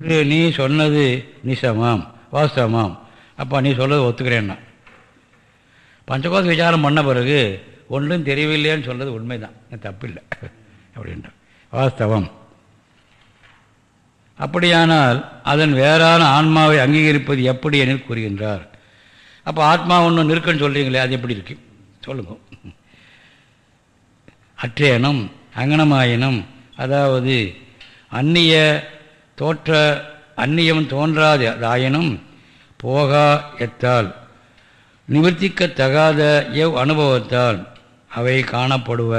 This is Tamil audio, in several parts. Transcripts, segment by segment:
இது நீ சொன்னது நிசமாம் வாஸ்தவமாம். அப்பா நீ சொல்றது ஒத்துக்கிறேன்னா. பஞ்சகோச விசாரம் பண்ண பிறகு ஒன்றும் தெரியவில்லைன்னு சொல்றது உண்மைதான். தப்பில்லை. அப்படின்ற வாஸ்தவம். அப்படியானால் அதன் வேறான ஆன்மாவை அங்கீகரிப்பது எப்படி எனில் கூறுகின்றார். அப்போ ஆத்மா ஒன்று நிற்குன்னு சொல்கிறீங்களே அது எப்படி இருக்கு? சொல்லுங்க. அற்றேனும் அங்கனமாயினும் அதாவது அந்நிய தோற்ற அந்நியம் தோன்றாது அதாயினும் போகா எத்தால் நிவர்த்திக்கத்தகாத எவ் அனுபவத்தால் அவை காணப்படுவ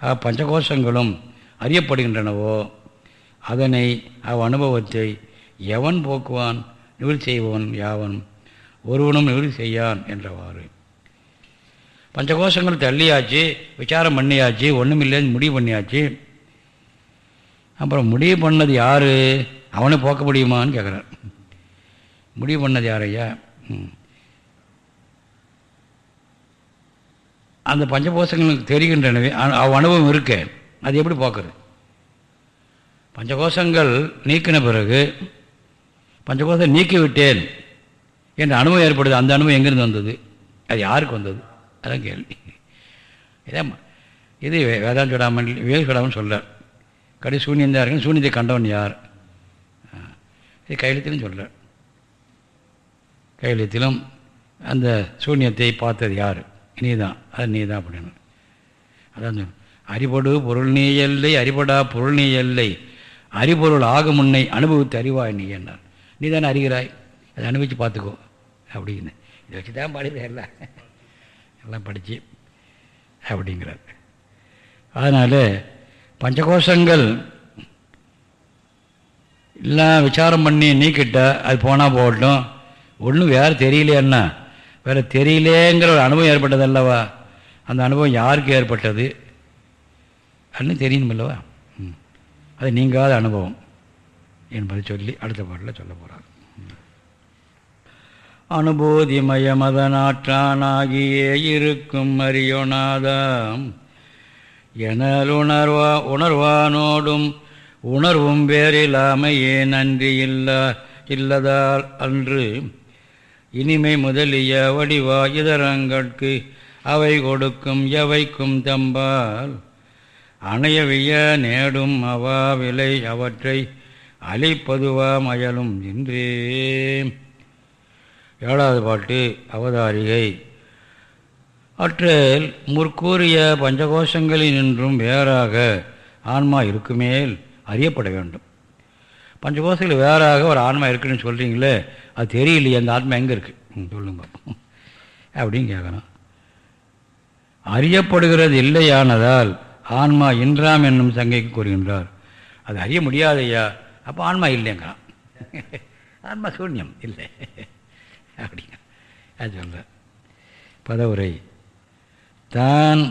பஞ்சகோஷங்களும் அறியப்படுகின்றனவோ? அதனை அவ் அனுபவத்தை எவன் போக்குவான்? நிவர்த்தி செய்வன் யாவன்? ஒருவனும் நிவர்த்தி செய்யான் என்றவாறு. பஞ்சகோஷங்கள் தள்ளியாச்சு விசாரம் பண்ணியாச்சு ஒன்றுமில்லைன்னு முடிவு பண்ணியாச்சு. அப்புறம் முடிவு பண்ணது யார்? அவனை போக்க முடியுமான்னு கேட்குறார் முடிவு பண்ணது யாரையா அந்த பஞ்சகோஷங்களுக்கு தெரிகின்றனவே அவ் அனுபவம் இருக்க. அது எப்படி போக்குறது பஞ்சகோஷங்கள் நீக்கின பிறகு பஞ்சகோஷம் நீக்கிவிட்டேன் என்ற அனுபவம் ஏற்படுது. அந்த அனுபவம் எங்கேருந்து வந்தது? அது யாருக்கு வந்தது? அதான் கேள்வி. இதான் இது வேதாந்த சுடாமல் வேக சுடாமல் சொல்கிறார் கடை சூன்யந்தான் இருக்கு சூன்யத்தை கண்டவன் யார்? இது கையெழுத்திலும் சொல்ல கையெழுத்திலும் அந்த சூன்யத்தை பார்த்தது யார்? நீ தான் அது நீ தான் அப்படின்னு. அதான் அறிபடு பொருள் நீ எல்லை அறிபடா பொருள் நீ எல்லை. அறிபொருள் ஆகும் முன்னை அனுபவித்து அறிவாய் நீ என்றார். நீ தானே அறிகிறாய்? அதை அனுபவித்து பார்த்துக்கோ அப்படின்னு. இதை வச்சு தான் பாடிடுறேன் எல்லாம். எல்லாம் படித்து அப்படிங்கிறார். அதனால் பஞ்சகோஷங்கள் எல்லாம் விசாரம் பண்ணி நீக்கிட்ட அது போனால் போகட்டும். ஒன்றும் வேறு தெரியலையன்னா வேறு தெரியலேங்கிற ஒரு அனுபவம் ஏற்பட்டது அல்லவா? அந்த அனுபவம் யாருக்கு ஏற்பட்டது? அப்படின்னு தெரியணுமில்லவா அது நீங்காத அனுபவம். என்பதை சொல்லி அடுத்த பாட்டில் சொல்ல போகிறார் அனுபூதிமயமதனாற்றானாகியே இருக்கும் அரியோநாதம் எனலுணர்வா உணர்வானோடும் உணர்வும் வேறில்லாமையே நன்றி இல்லா இல்லதால் அன்று. இனிமை முதலிய வடிவா இதரங்கட்கு அவை கொடுக்கும் எவைக்கும் தம்பால். அணையவிய நேடும் அவா விலை அவற்றை அழிப்பதுவா மயலும் என்றே ஏழாவது பாட்டு அவதாரிகை. அற்றில் முற்கூறிய பஞ்சகோஷங்களில் நின்றும் வேறாக ஆன்மா இருக்குமேல் அறியப்பட வேண்டும். பஞ்சகோஷங்கள் வேறாக ஒரு ஆன்மா இருக்குன்னு சொல்கிறீங்களே அது தெரியலையே அந்த ஆத்மா எங்கே இருக்குது சொல்லுங்க. அப்படின்னு கேட்கணும். அறியப்படுகிறது இல்லையானதால் ஆன்மா இன்றாம் என்னும் சங்கைக்கு கூறுகின்றார். அது அறிய முடியாதையா அப்போ ஆன்மா இல்லைங்கிறான். ஆன்மா சூன்யம் இல்லை. அப்படிங்க. அது சொல்கிறேன் பதவுரை. தான்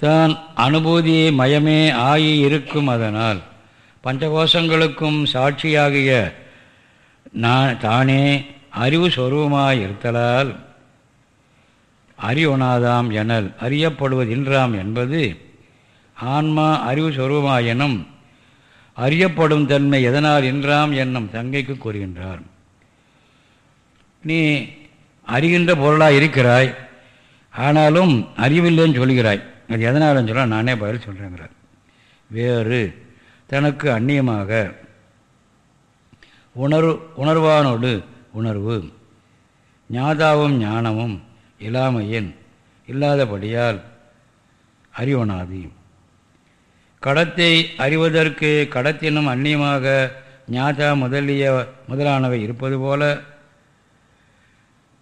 தான் அனுபூதி மயமே ஆகி இருக்கும் அதனால் பஞ்சகோஷங்களுக்கும் சாட்சியாகிய நான் தானே அறிவு சொருவமாய் இருத்தலால் அறிவொணாதாம் எனல் அறியப்படுவதின்றாம் என்பது ஆன்மா அறிவு எனும் அறியப்படும் தன்மை எதனால் என்றாம் என்னும் தங்கைக்கு கூறுகின்றார் நீ அறிகின்ற பொருளாக இருக்கிறாய் ஆனாலும் அறிவில்லைன்னு சொல்கிறாய். அது எதனாலும் சொல்ல நானே பதில் சொல்கிறேங்கிறார் வேறு தனக்கு அந்நியமாக உணர்வு உணர்வானோடு உணர்வு ஞாதாவும் ஞானமும் இல்லாமையின் இல்லாதபடியால் அறிவனாதி. கடத்தை அறிவதற்கு கடத்தினும் அந்நியமாக ஞாதா முதலிய முதலானவை இருப்பது போல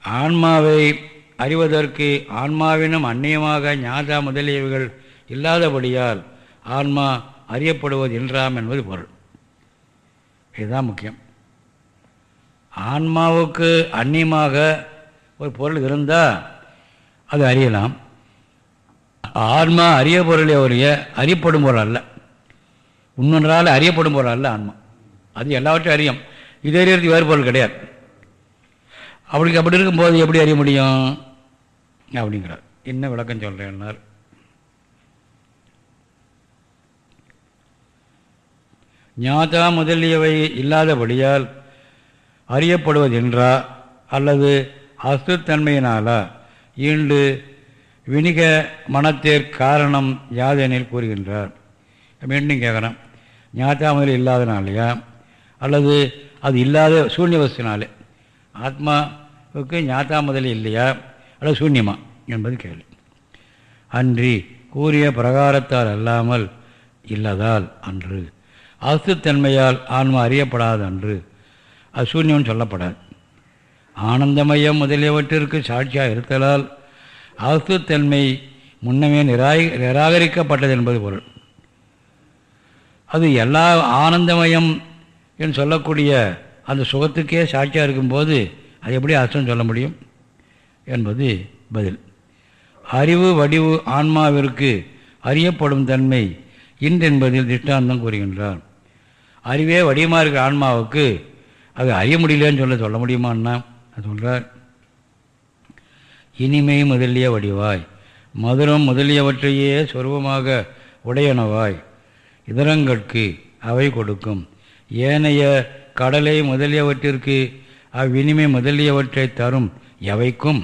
ஆன்மாவை அறிவதற்கு ஆன்மாவினும் அந்நியமாக ஞாதா முதலியவைகள் இல்லாதபடியால் ஆன்மா அறியப்படுவது என்றாம் என்பது பொருள். இதுதான் முக்கியம். ஆன்மாவுக்கு அந்நியமாக ஒரு பொருள் இருந்தால் அது அறியலாம். ஆன்மா அறிய பொருளே ஒழிய அறியப்படும் பொருள் அல்ல. இன்னொன்றால் அறியப்படும் பொருள் அல்ல ஆன்மா. அது எல்லாவற்றையும் அறியும். இது அறியறதுக்கு வேறு பொருள் கிடையாது. அப்படி அப்படி இருக்கும்போது எப்படி அறிய முடியும்? அப்படிங்கிறார். என்ன விளக்கம் சொல்கிறேன்னார் ஞாதா முதலியவை இல்லாதபடியால் அறியப்படுவதென்றா அல்லது அசுத்தன்மையினாலா? ஈண்டு வினிக மனத்திற் காரணம் யாதெனில் கூறுகின்றார். மீண்டும் கேட்குறேன். ஞாத்தா முதல் இல்லாதனாலையா? அல்லது அது இல்லாத சூன்யவசனாலே ஆத்மா ஞாத்தா முதலில் இல்லையா? அல்லது சூன்யமா? என்பது கேள்வி. அன்றி கூறிய பிரகாரத்தால் அல்லாமல் இல்லதால் அன்று. அசுத்தன்மையால் ஆன்மா அறியப்படாத அன்று. அசூன்யம் சொல்லப்படாது. ஆனந்தமயம் முதலியவற்றிற்கு சாட்சியாக இருத்தலால் அசுத்தன்மை முன்னமே நிராகி நிராகரிக்கப்பட்டது என்பது பொருள். அது எல்லா ஆனந்தமயம் என்று சொல்லக்கூடிய அந்த சுகத்துக்கே சாட்சியாக இருக்கும்போது அது எப்படி அர்த்தம் சொல்ல முடியும்? என்பது பதில். அறிவு வடிவு ஆன்மாவிற்கு அறியப்படும் தன்மை இன்றென்பதில் திஷ்டாந்தம் கூறுகின்றார். அறிவே வடிவமாக இருக்கிற ஆன்மாவுக்கு அது அறிய முடியலன்னு சொல்ல சொல்ல முடியுமான்னா அது சொல்கிறார் இனிமை முதலிய வடிவாய் மதுரம் முதலியவற்றையே சொருபமாக உடையனவாய் இதரங்கட்கு அவை கொடுக்கும். ஏனைய கடலை முதலியவற்றிற்கு அவ்வினிமை முதலியவற்றை தரும் எவைக்கும்?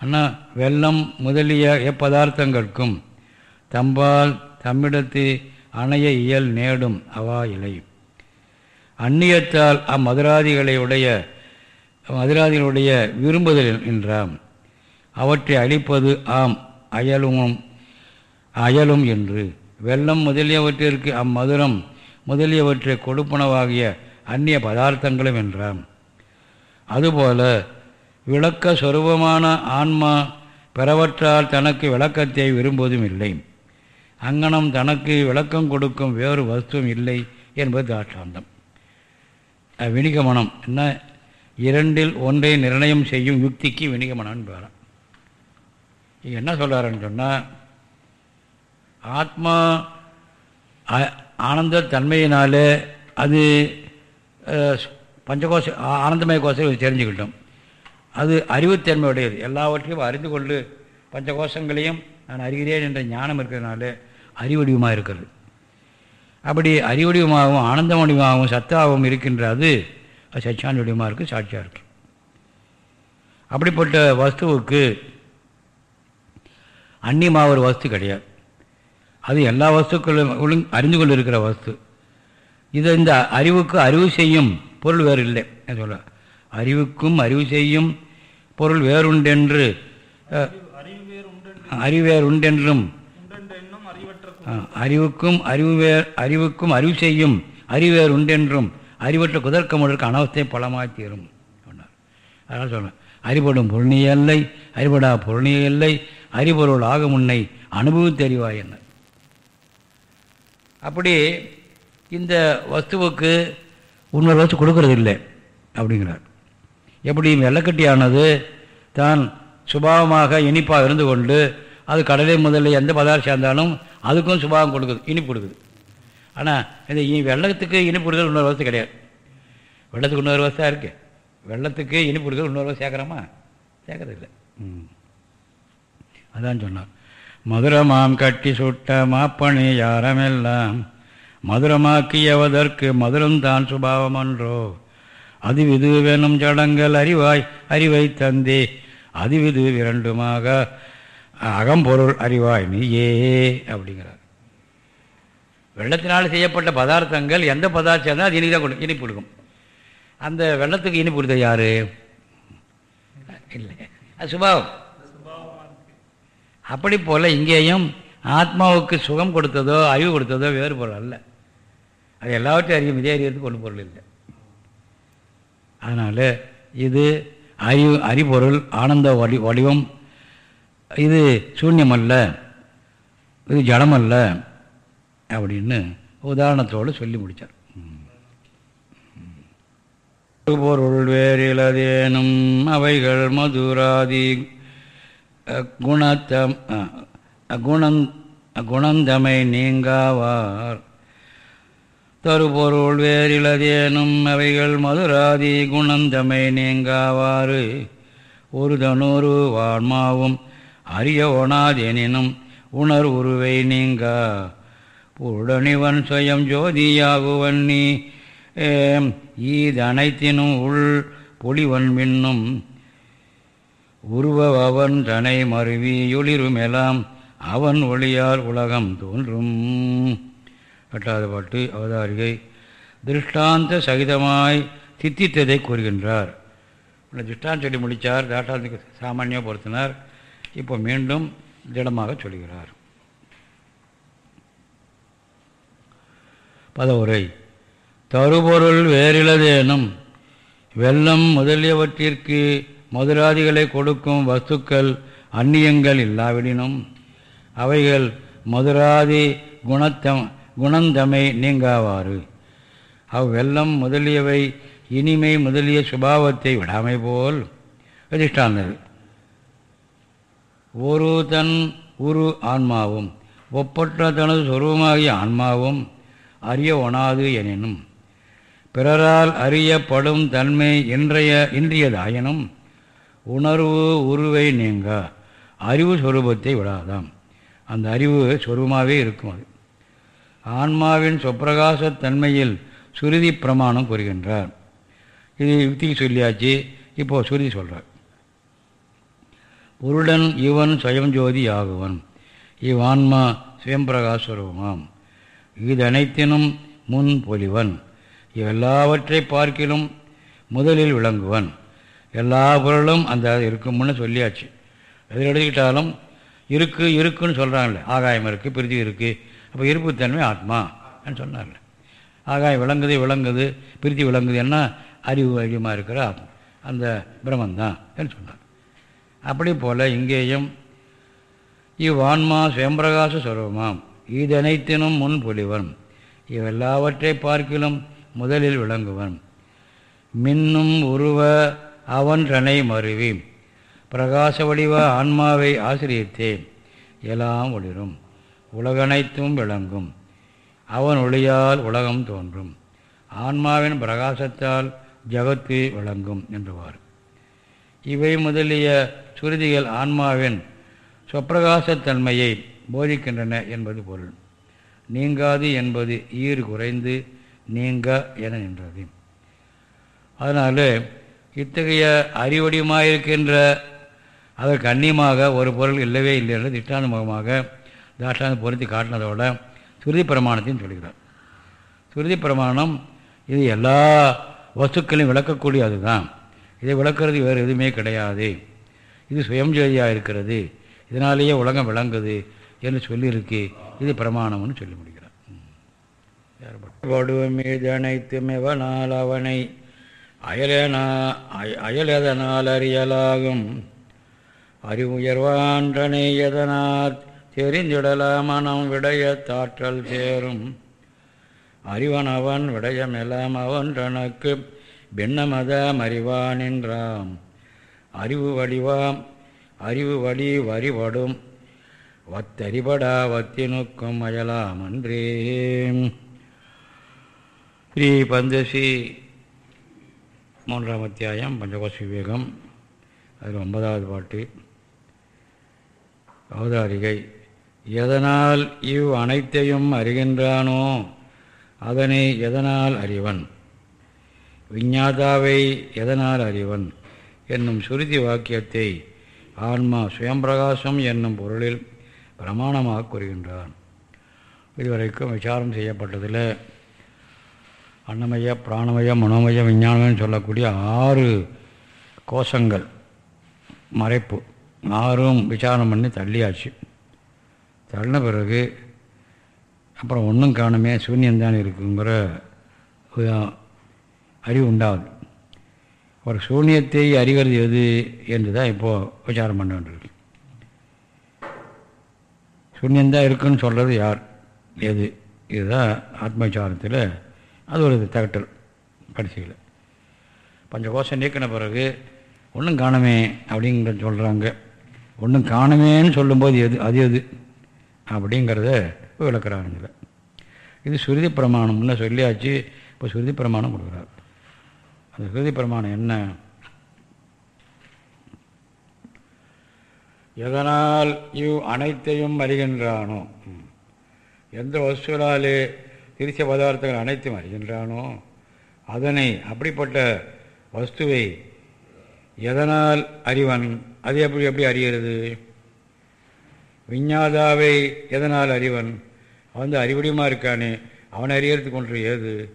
ஆனால் வெள்ளம் முதலிய எப்பதார்த்தங்களுக்கும்? தம்பால் தம்மிடத்து அணைய இயல் நேடும் அவா இலை. அந்நியத்தால் அம்மதுராதிகளை உடைய மதுராதிகளுடைய விரும்புதல் என்றாம். அவற்றை அழிப்பது ஆம் அயலும் அயலும் என்று. வெள்ளம் முதலியவற்றிற்கு அம்மதுரம் முதலியவற்றை கொடுப்பனவாகிய அந்நிய பதார்த்தங்களும் என்றாம். அதுபோல விளக்க சொரூபமான ஆன்மா பிறவற்றால் தனக்கு விளக்கத்தை விரும்புவதும் இல்லை. அங்கனம் தனக்கு விளக்கம் கொடுக்கும் வேறு வஸ்துவும் இல்லை என்பது தாஷ்டாந்தம் வினிகமனம் என்ன? இரண்டில் ஒன்றை நிர்ணயம் செய்யும் யுக்திக்கு வினிகமனம் பேரம் என்ன சொல்கிறாருன்னு சொன்னால் ஆத்மா ஆனந்த தன்மையினாலே அது பஞ்சகோஷ ஆனந்தமய கோஷம் தெரிஞ்சுக்கிட்டோம். அது அறிவுத்தன்மை உடையது எல்லாவற்றையும் அறிந்து கொண்டு பஞ்சகோஷங்களையும் நான் அறிகிறேன் என்ற ஞானம் இருக்கிறதுனால அறிவடிவமாக இருக்கிறது. அப்படி அறிவடிவமாகவும் ஆனந்த வடிவமாகவும் சத்தாகவும் இருக்கின்ற அது சச்சான் வடிவமாக இருக்குது சாட்சியாக இருக்கு. அப்படிப்பட்ட வஸ்துவுக்கு அந்நியமாக ஒரு வஸ்து கிடையாது. அது எல்லா வஸ்துக்களும் அறிந்து கொண்டு இருக்கிற வஸ்து. இது இந்த அறிவுக்கு அறிவு செய்யும் பொருள் வேறு இல்லை சொல்ல அறிவுக்கும் அறிவு செய்யும் பொருள் வேறுண்டென்று வேறு உண்டென்றும் அறிவுக்கும் அறிவு வேறு அறிவுக்கும் அறிவு செய்யும் அறிவேர் உண்டென்றும் அறிவற்ற குதர்க்கமுடற்கு அனவஸ்தை பலமாய் தீரும் சொன்னார். அதனால் சொன்னார் அறிபடும் பொருணிய இல்லை அறிபடா பொருளிய இல்லை அறிபொருள் ஆக முன்னை அனுபவித்தறிவாய் என்ன. அப்படி இந்த வஸ்துவுக்கு இன்னொரு வச்சு கொடுக்கறது இல்லை அப்படிங்கிறார். எப்படி வெள்ளக்கட்டியானது தான் சுபாவமாக இனிப்பாக இருந்து கொண்டு அது கடலை முதல்ல எந்த பதார்த்தம் சேர்ந்தாலும் அதுக்கும் சுபாவம் கொடுக்குது இனிப்பு கொடுக்குது. ஆனால் இந்த வெள்ளத்துக்கு இனிப்பு கொடுக்குறது இன்னொரு வசதி கிடையாது. வெள்ளத்துக்கு இன்னொரு வசதியாக இருக்குது வெள்ளத்துக்கு இனிப்பு கொடுக்குறது இன்னொரு வசதி சேர்க்குறோமா? சேர்க்கறதில்லை. ம். அதான் சொன்னார். மதுரமாம் கட்டி சுட்ட மாப்பணி யாரமெல்லாம் மதுரமாக்கியவதற்கு மதுரம் தான் சுபாவம் அன்றோ அதுவிது வேணும் ஜடங்கள் அறிவாய் அறிவை தந்தே. அதுவிது இரண்டுமாக அகம்பொருள் அறிவாய் நீயே அப்படிங்கிறார். வெள்ளத்தினால் செய்யப்பட்ட பதார்த்தங்கள் எந்த பதார்த்தம் அது இனிக்கு தான் இனிப்பு கொடுக்கும். அந்த வெள்ளத்துக்கு இனிப்பு கொடுத்தது யாரு? இல்லை. அது சுபாவம். அப்படி போல் இங்கேயும் ஆத்மாவுக்கு சுகம் கொடுத்ததோ அறிவு கொடுத்ததோ வேறுபொருள் அல்ல. அது எல்லாவற்றையும் அறியும். இதே அறியறதுக்கு ஒன்று பொருள் இல்லை. அதனால் இது அறிவு அறிபொருள் ஆனந்த வடி வடிவம். இது சூன்யமல்ல. இது ஜடமல்ல. அப்படின்னு உதாரணத்தோடு சொல்லி முடித்தார் பொருள் வேறிலதேனும் அவைகள் மதுராதி. குணத்தம் குணந் குணந்தமை நீங்காவார். தருபொருள் வேறிலதேனும் அவைகள் மதுராதி குணந்தமை நீங்காவாறு. ஒரு தனூறு வான்மாவும் அறிய ஒணாதெனினும் உணர் உருவை நீங்கா. புருடனிவன் சுயம் ஜோதியாகுவன் நீ ஏம், ஈதனைத்தினும் உள் பொலிவன் மின்னும். உருவவன் தனை மருவி ஒளிருமெலாம் அவன் ஒளியால் உலகம் தோன்றும். எட்டாவது பாட்டு அவதாரிகை திருஷ்டாந்த சகிதமாய் தித்தித்ததை கூறுகின்றார். இந்த திருஷ்டாந்தம் சொல்லி முடித்தார் தாட்டாந்திக்கு சாமானியம் பொருத்தினார். இப்போ மீண்டும் திடமாக சொல்கிறார். பதவுரை. தருபொருள் வேறிலதேனும் வெள்ளம் முதலியவற்றிற்கு மதுராதிகளை கொடுக்கும் வஸ்துக்கள் அந்நியங்கள் இல்லாவிடினும் அவைகள் மதுராதி குணத்தம் குணந்தமை நீங்காவாறு. அவ்வெல்லம் முதலியவை இனிமை முதலிய சுபாவத்தை விடாமை போல் அதிஷ்டானது ஒரு தன் உரு ஆன்மாவும் ஒப்பற்ற தனது சொருவமாகிய ஆன்மாவும் அறிய ஒணாது எனினும் பிறரால் அறியப்படும் தன்மை இன்றைய இன்றியதாயினும் உணர்வு உருவை நீங்க அறிவு சொரூபத்தை விடாதாம். அந்த அறிவு சொருபமாகவே இருக்கும் அது. ஆன்மாவின் சொப்பிரகாசத்தன்மையில் சுருதி பிரமாணம் கூறுகின்றார். இது யுக்திக்கு சொல்லியாச்சு. இப்போது சுருதி சொல்கிறார் உருடன் இவன் சுயஞ்சோதி ஆகுவன். இவ்வான்மா சுயம்பிரகாஸ்வரூபமாம் இது அனைத்தினும் முன் பொலிவன். இவெல்லாவற்றை பார்க்கிலும் முதலில் விளங்குவன். எல்லா பொருளும் அந்த இருக்கும்னு சொல்லியாச்சு. எதில் எடுத்துக்கிட்டாலும் இருக்கு இருக்குன்னு சொல்கிறாங்களே ஆகாயம் இருக்குது பிரித்திவி இருக்குது அப்போ இருப்புத்தன்மை ஆத்மா சொன்னார்ல ஆகாய விளங்குது விளங்குது பிரித்தி விளங்குது என்ன? அறிவு அதிகமாக இருக்கிற அந்த பிரம்மந்தான் என்று சொன்னார் அப்படி போல் இங்கேயும் இவ்வான்மா சுயம்பிரகாச சுரூபமாம். இதனைத்தினும் முன் பொலிவன். இவெல்லாவற்றை பார்க்கிலும் முதலில் விளங்குவன். மின்னும் உருவ அவன் ரனை மருவி. பிரகாச வடிவ ஆன்மாவை ஆசிரியத்தே. எல்லாம் ஒளிரும். உலகனைத்தும் விளங்கும். அவன் ஒளியால் உலகம் தோன்றும். ஆன்மாவின் பிரகாசத்தால் ஜகத்து விளங்கும் என்றுவார். இவை முதலிய சுருதிகள் ஆன்மாவின் சொப்பிரகாசத்தன்மையை போதிக்கின்றன என்பது பொருள். நீங்காது என்பது ஈறு குறைந்து நீங்க என நின்றது. அதனால் இத்தகைய அறிவடியமாயிருக்கின்ற அதற்கு அந்நியமாக ஒரு பொருள் இல்லவே இல்லை என்று திட்டானுமுகமாக தாஷ்டாந்த பொருத்தி காட்டினதோட சுருதி பிரமாணத்தையும் சொல்கிறார். சுருதி பிரமாணம் இது எல்லா வஸ்துக்களையும் விளக்கக்கூடிய அதுதான் இதை விளக்குறது வேறு எதுவுமே கிடையாது. இது சுயம்ஜோதியாக இருக்கிறது. இதனாலேயே உலகம் விளங்குது என்று சொல்லியிருக்கு. இது பிரமாணம்னு சொல்லி முடிகிறார் வடுவம் மீது அவனை அயலனா அயலதனால் அறியலாகும். அறிவுயர்வான்றனை எதனால் தெரிந்திடலாம் மனம் விடைய தாற்றல் சேரும். அறிவன் அவன் விடயமெல்லாம் அவன் தனக்கு பின்னமதம் அறிவான் என்றாம் அறிவு வடிவாம் அறிவு வழி வரிபடும் வத்தறிபடா வத்தினுக்கும் அயலாம் அன்றே. ஸ்ரீ பந்தசி மூன்றாம் அத்தியாயம் பஞ்சகோஷ விவேகம் அதில் ஒன்பதாவது பாட்டு. அவதாரிகை எதனால் இவ் அனைத்தையும் அறிகின்றானோ அதனை எதனால் அறிவன்? விஞ்ஞாதாவை எதனால் அறிவன்? என்னும் சுருதி வாக்கியத்தை ஆன்மா சுயம்பிரகாசம் என்னும் பொருளில் பிரமாணமாக கூறுகின்றான். இதுவரைக்கும் விசாரம் செய்யப்பட்டதில் அன்னமய பிராணமய மனோமய விஞ்ஞானம்னு சொல்லக்கூடிய ஆறு கோஷங்கள் மறைப்பு ஆறும் விசாரணம் பண்ணி தள்ளியாச்சு. தள்ளின பிறகு அப்புறம் ஒன்றும் காணுமே சூன்யந்தான் இருக்குங்கிற அறிவு உண்டாகுது. ஒரு சூன்யத்தை அறிகிறது எது என்று தான் இப்போது விசாரம் பண்ண வேண்டியிருக்கு. சூன்யந்தான் இருக்குன்னு சொல்கிறது யார்? எது? இதுதான் ஆத்ம விசாரத்தில் அது ஒரு தகட்டல் கடைசியில் பஞ்சகோஷம் நீக்கின பிறகு ஒன்றும் காணமே அப்படிங்கிற சொல்கிறாங்க ஒன்றும் காணமேன்னு சொல்லும்போது எது? அது எது? அப்படிங்கிறத விளக்குறாங்க இது சுருதி பிரமாணம்னு சொல்லியாச்சு இப்போ சுருதி பிரமாணம் கொடுக்குறார். அந்த சுருதி பிரமாணம் என்ன? எதனால் இவ் அனைத்தையும் அறிகின்றானோ? எந்த வசூலாலே திருச்சிய பதார்த்தங்கள் அனைத்தும் அறிகின்றானோ? அதனை அப்படிப்பட்ட வஸ்துவை எதனால் அறிவன்? அது எப்படி எப்படி அறிகிறது? விஞ்ஞாதாவை எதனால் அறிவன்? அவன் வந்து அறிவடியமாக இருக்கானே? அவனை அறியறதுக்கு ஒன்று ஏது?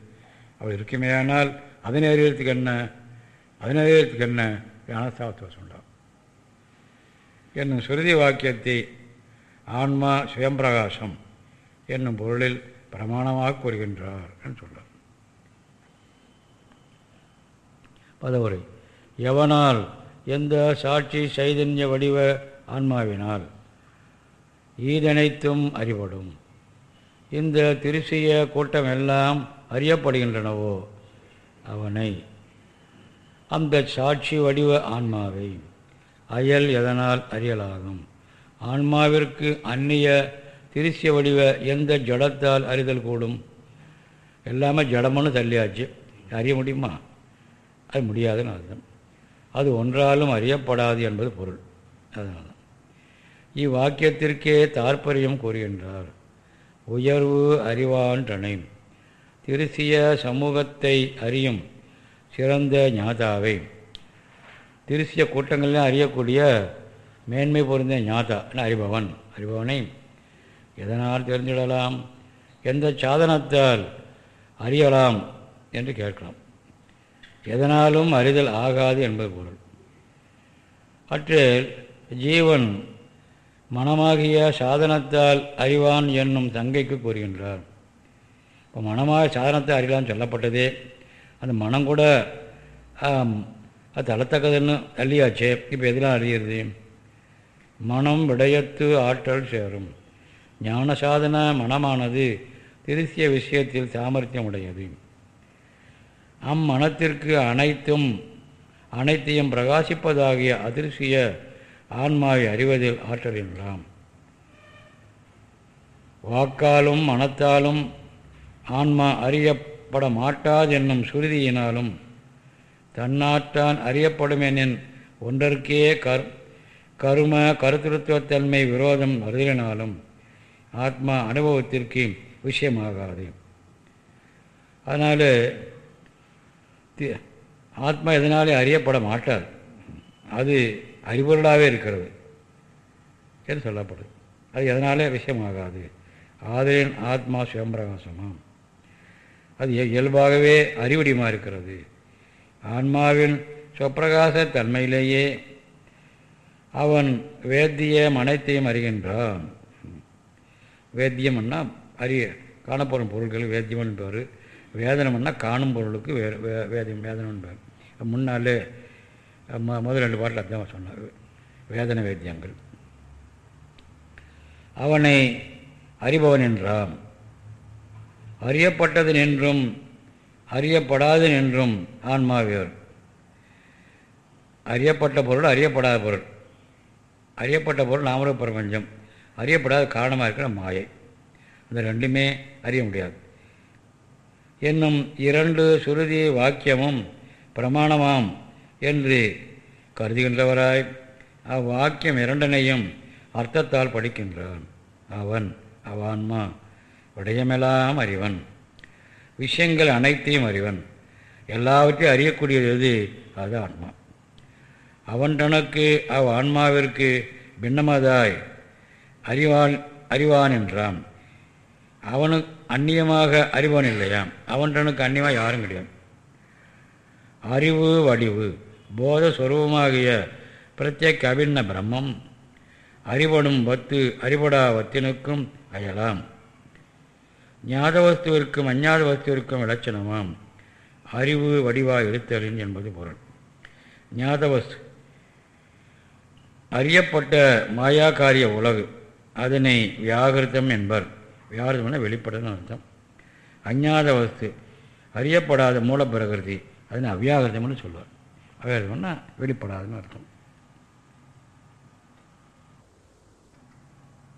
அவள் இருக்குமே ஆனால் அதனை அறியறதுக்கு என்ன? அதனை அறியறதுக்கு என்ன? ஞானஸ்தாவத்தை சொன்னான் என்னும் சுருதி வாக்கியத்தை ஆன்மா சுயம்பிரகாசம் என்னும் பொருளில் பிரமாணமாக கூறுகின்றார் என்று சொல்றார் பதவுரை. எவனால் எந்த சாட்சி சைதன்ய வடிவ ஆன்மாவினால்? ஈதனைத்தும் அறிபடும். இந்த திருசிய கூட்டம் எல்லாம் அறியப்படுகின்றனவோ? அவனை. அந்த சாட்சி வடிவ ஆன்மாவை அயல் எதனால் அறியலாகும்? ஆன்மாவிற்கு அந்நிய திருசிய வடிவ எந்த ஜடத்தால் அறிதல் கூடும்? எல்லாமே ஜடம்னு தள்ளியாச்சு. அறிய முடியுமா? அது முடியாதுன்னு அர்த்தம். அது ஒன்றாலும் அறியப்படாது என்பது பொருள். அதனால். இவ்வாக்கியத்திற்கே தாற்பயம் கூறுகின்றார் உயர்வு அறிவான்றனை திருசிய சமூகத்தை அறியும் சிறந்த ஞாதாவை. திருசிய கூட்டங்களில் அறியக்கூடிய மேன்மை பொருந்த ஞாதா அறிபவன். அறிபவனை எதனால் தெரிஞ்சிடலாம் எந்த சாதனத்தால் அறியலாம் என்று கேட்கலாம். எதனாலும் அறிதல் ஆகாது என்பது பொருள். அற்றில் ஜீவன் மனமாகிய சாதனத்தால் அறிவான் என்னும் தங்கைக்கு கூறுகின்றார். இப்போ மனமாக சாதனத்தை அறியலான்னு சொல்லப்பட்டதே. அந்த மனம் கூட அது தளத்தக்கதுன்னு தள்ளியாச்சே. இப்போ எதெல்லாம் அறியிறது? மனம் விடயத்து ஆற்றல் சேரும். ஞான சாதன மனமானது திருசிய விஷயத்தில் சாமர்த்தியம் உடையது. அம்மனத்திற்கு அனைத்தும் அனைத்தையும் பிரகாசிப்பதாகிய அதிர்சிய ஆன்மாவை அறிவதில் ஆற்றலின்றாம் வாக்காலும் மனத்தாலும் ஆன்மா அறியப்பட மாட்டாது என்னும் சுருதியினாலும் தன்னாற்றான் அறியப்படுமெனின் ஒன்றற்கே கர் கரும கருத்துருத்துவத்தன்மை விரோதம் வருதலினாலும் ஆத்மா அனுபவத்திற்கு விஷயமாகாது. அதனால் ஆத்மா எதனாலே அறியப்பட மாட்டார் அது அறிபொருளாகவே இருக்கிறது. என்று சொல்லப்படுது. அது எதனாலே விஷயமாகாது? ஆதரின் ஆத்மா சுயம்பிரகாசமாம் அது இயல்பாகவே அறிவடிமாக இருக்கிறது? ஆன்மாவின் சொப்பிரகாச தன்மையிலேயே அவன் வேத்தியம் அனைத்தையும் அறிகின்றான். வேத்தியம்னா அறிய காணப்படும் பொருட்கள் வேத்தியம்னு பேர் வேதனம்னா காணும் பொருளுக்கு வே வேதியம் வேதனம்னு பேர் முன்னாலே ம முதல் ரெண்டு பாட்டில் அத்தியமாக சொன்னார். வேதன வேத்தியங்கள். அவனை அறிபவன் என்றாம். அறியப்பட்டது நின்றும் அறியப்படாது நின்றும் ஆன்மாவியர். அறியப்பட்ட பொருள் அறியப்படாத பொருள். அறியப்பட்ட பொருள் நாமர பிரபஞ்சம். அறியப்படாத காரணமாக இருக்கிற மாயை. இந்த ரெண்டுமே அறிய முடியாது. என்னும் இரண்டு சுருதி வாக்கியமும் பிரமாணமாம். என்று கருதுகின்றவராய் அவ்வாக்கியம் இரண்டனையும் அர்த்தத்தால் படிக்கின்றான். அவன் அவான்மா விடயமெல்லாம் அறிவன். விஷயங்கள் அனைத்தையும் அறிவன். எல்லாவற்றையும் அறியக்கூடியது எது? அது ஆன்மா. அவன் தனக்கு அவ் ஆன்மாவிற்கு பின்னமதாய் அறிவான் அறிவான் என்றான். அவனுக்கு அந்நியமாக அறிவான் இல்லையாம். அவன் தனக்கு அந்நியமாக யாரும் கிடையாது. அறிவு வடிவு போத சொரூபமாகிய பிரத்யேக அபின்ன பிரம்மம் அறிபடும் வத்து அறிபடா வத்தினுக்கும் அயலாம். ஞாத வஸ்துவிற்கும் அஞ்ஞாத வஸ்துவிற்கும் இலட்சணமாம். அறிவு வடிவா எழுத்தலின் என்பது பொருள். ஞாத வஸ்து. அறியப்பட்ட மாயாக்காரிய உலகு அதனை வியாகிருத்தம் என்பர். வியாகிருத்தம்னா வெளிப்படன்னு அர்த்தம். அஞ்ஞாத வஸ்து. அறியப்படாத மூலப்பிரகிருதி. அதனால் அவ்யாகிருதம்னு சொல்லுவார் அவ்யாகிருதம்னா வெளிப்படாதுன்னு அர்த்தம்.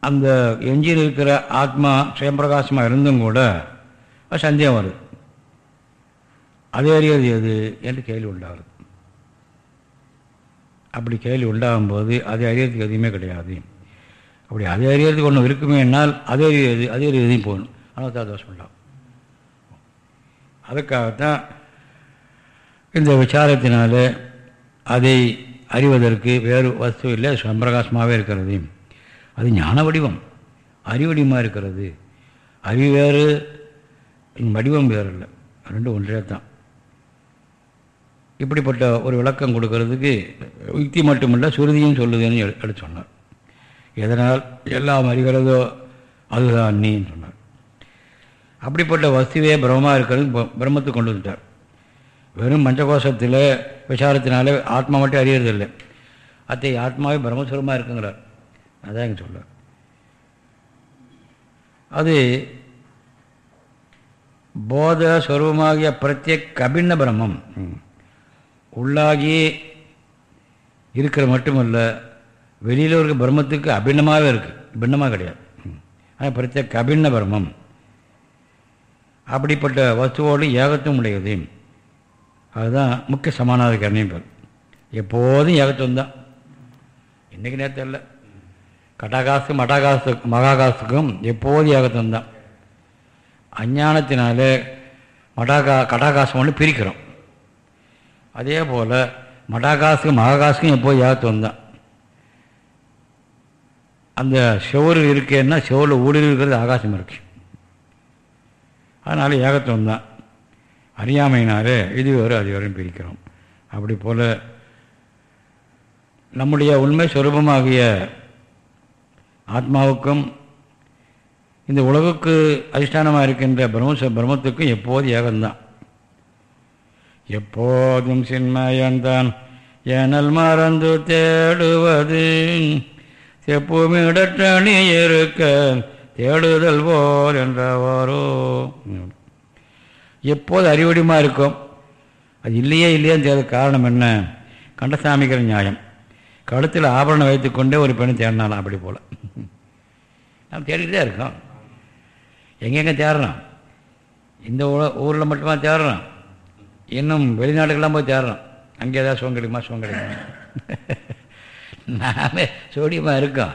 அந்த எஞ்சியில் இருக்கிற ஆத்மா சுயம்பிரகாசமாக இருந்தும் கூட சந்தேகம் வருது. அது அறியது எது என்று கேள்வி உண்டாகுது. அப்படி கேள்வி உண்டாகும்போது அது அறியறதுக்கு எதுவுமே கிடையாது. அப்படி அது அறியறதுக்கு ஒன்று இருக்குமே என்னால் அது அறியது அது அறியதையும் போகணும். அனவதார தோஷம் உண்டாகும். அதுக்காகத்தான் இந்த விசாரத்தினால் அதை அறிவதற்கு வேறு வஸ்து இல்லை சம்பிரகாசமாகவே இருக்கிறது. அது ஞான வடிவம். அறிவடிவமாக இருக்கிறது. அறிவு வேறு வடிவம் வேறு இல்லை. ரெண்டும் ஒன்றே தான். இப்படிப்பட்ட ஒரு விளக்கம் கொடுக்கறதுக்கு யுக்தி மட்டுமில்லை சுருதியும் சொல்லுதுன்னு எடுத்து சொன்னார். எதனால் எல்லாம் அறிகிறதோ அதுதான் நீன்னு சொன்னார். அப்படிப்பட்ட வஸ்துவே பிரம்மா இருக்கிறது பிரம்மத்தை கொண்டு வந்துட்டார். வெறும் பஞ்சகோஷத்தில் விசாரத்தினால ஆத்மா மட்டும் அறியறதில்லை. அத்தை ஆத்மாவே பிரம்மஸ்வரமாக இருக்குங்கிறார். அதான் இங்கே சொல்ல அது போத ஸ்வரூபமாகிய பிரத்யேக் கபின்ன பிரம்மம். உள்ளாகி இருக்கிற மட்டுமல்ல வெளியில் இருக்க பிரம்மத்துக்கு அபிண்ணமாகவே இருக்குது பின்னமாக கிடையாது. ஆனால் பிரத்யேக அபிண்ண பிரம்மம். அப்படிப்பட்ட வஸ்துவோடு ஏகத்துவம் உடையது. அதுதான் முக்கிய சமானாதிகரணையும் பேர் எப்போதும் ஏகத்துவம் தான் இன்றைக்கி நேரத்தில் இல்லை. கட்டாகாசு மட்டாகாசு மகாகாசுக்கும் எப்போதும் ஏகத்துவம் தான் அஞ்ஞானத்தினால மடாகா கடாகாசம் ஒன்று பிரிக்கிறோம். அதே போல் மடாகாசுக்கும் மகாகாசுக்கும் எப்போது ஏகத்துவம் தான் அந்த செவரு இருக்கேன்னா செவரில் ஊடுருவி இருக்கிறது ஆகாசம் இருக்கு. அதனால் ஏகத்துவம் தான் அறியாமையினாலே இது வேறு அது பிரிக்கிறோம். அப்படி போல் நம்முடைய உண்மை சுரூபமாகிய ஆத்மாவுக்கும் இந்த உலகுக்கு அதிஷ்டானமாக இருக்கின்ற பிரம்ம பிரம்மத்துக்கும் எப்போது ஏகம்தான். எப்போதும் சின்மயன்தான் ஏனல் மறந்து தேடுவது. செப்புமிடற்றணி இருக்க தேடுதல் போல் என்றவாரோ எப்போது அறிவடிமாக இருக்கும்? அது இல்லையே இல்லையான்னு தேட காரணம் என்ன? கண்டசாமிக்கிற நியாயம். கழுத்தில் ஆபரணம் வைத்துக்கொண்டே ஒரு பெண்ணை தேடினாலாம் அப்படி போல். நம்ம தேடிக்கிட்டே இருக்கோம். எங்கெங்கே தேடுறோம்? இந்த ஊரில் மட்டுமா தேடுறோம்? இன்னும் வெளிநாட்டுக்கெல்லாம் போய் தேடுறோம். அங்கே ஏதாவது சுகம் கிடைக்குமா? சுகம் கிடைக்குமா? நாமே சோடியமாக இருக்கோம்.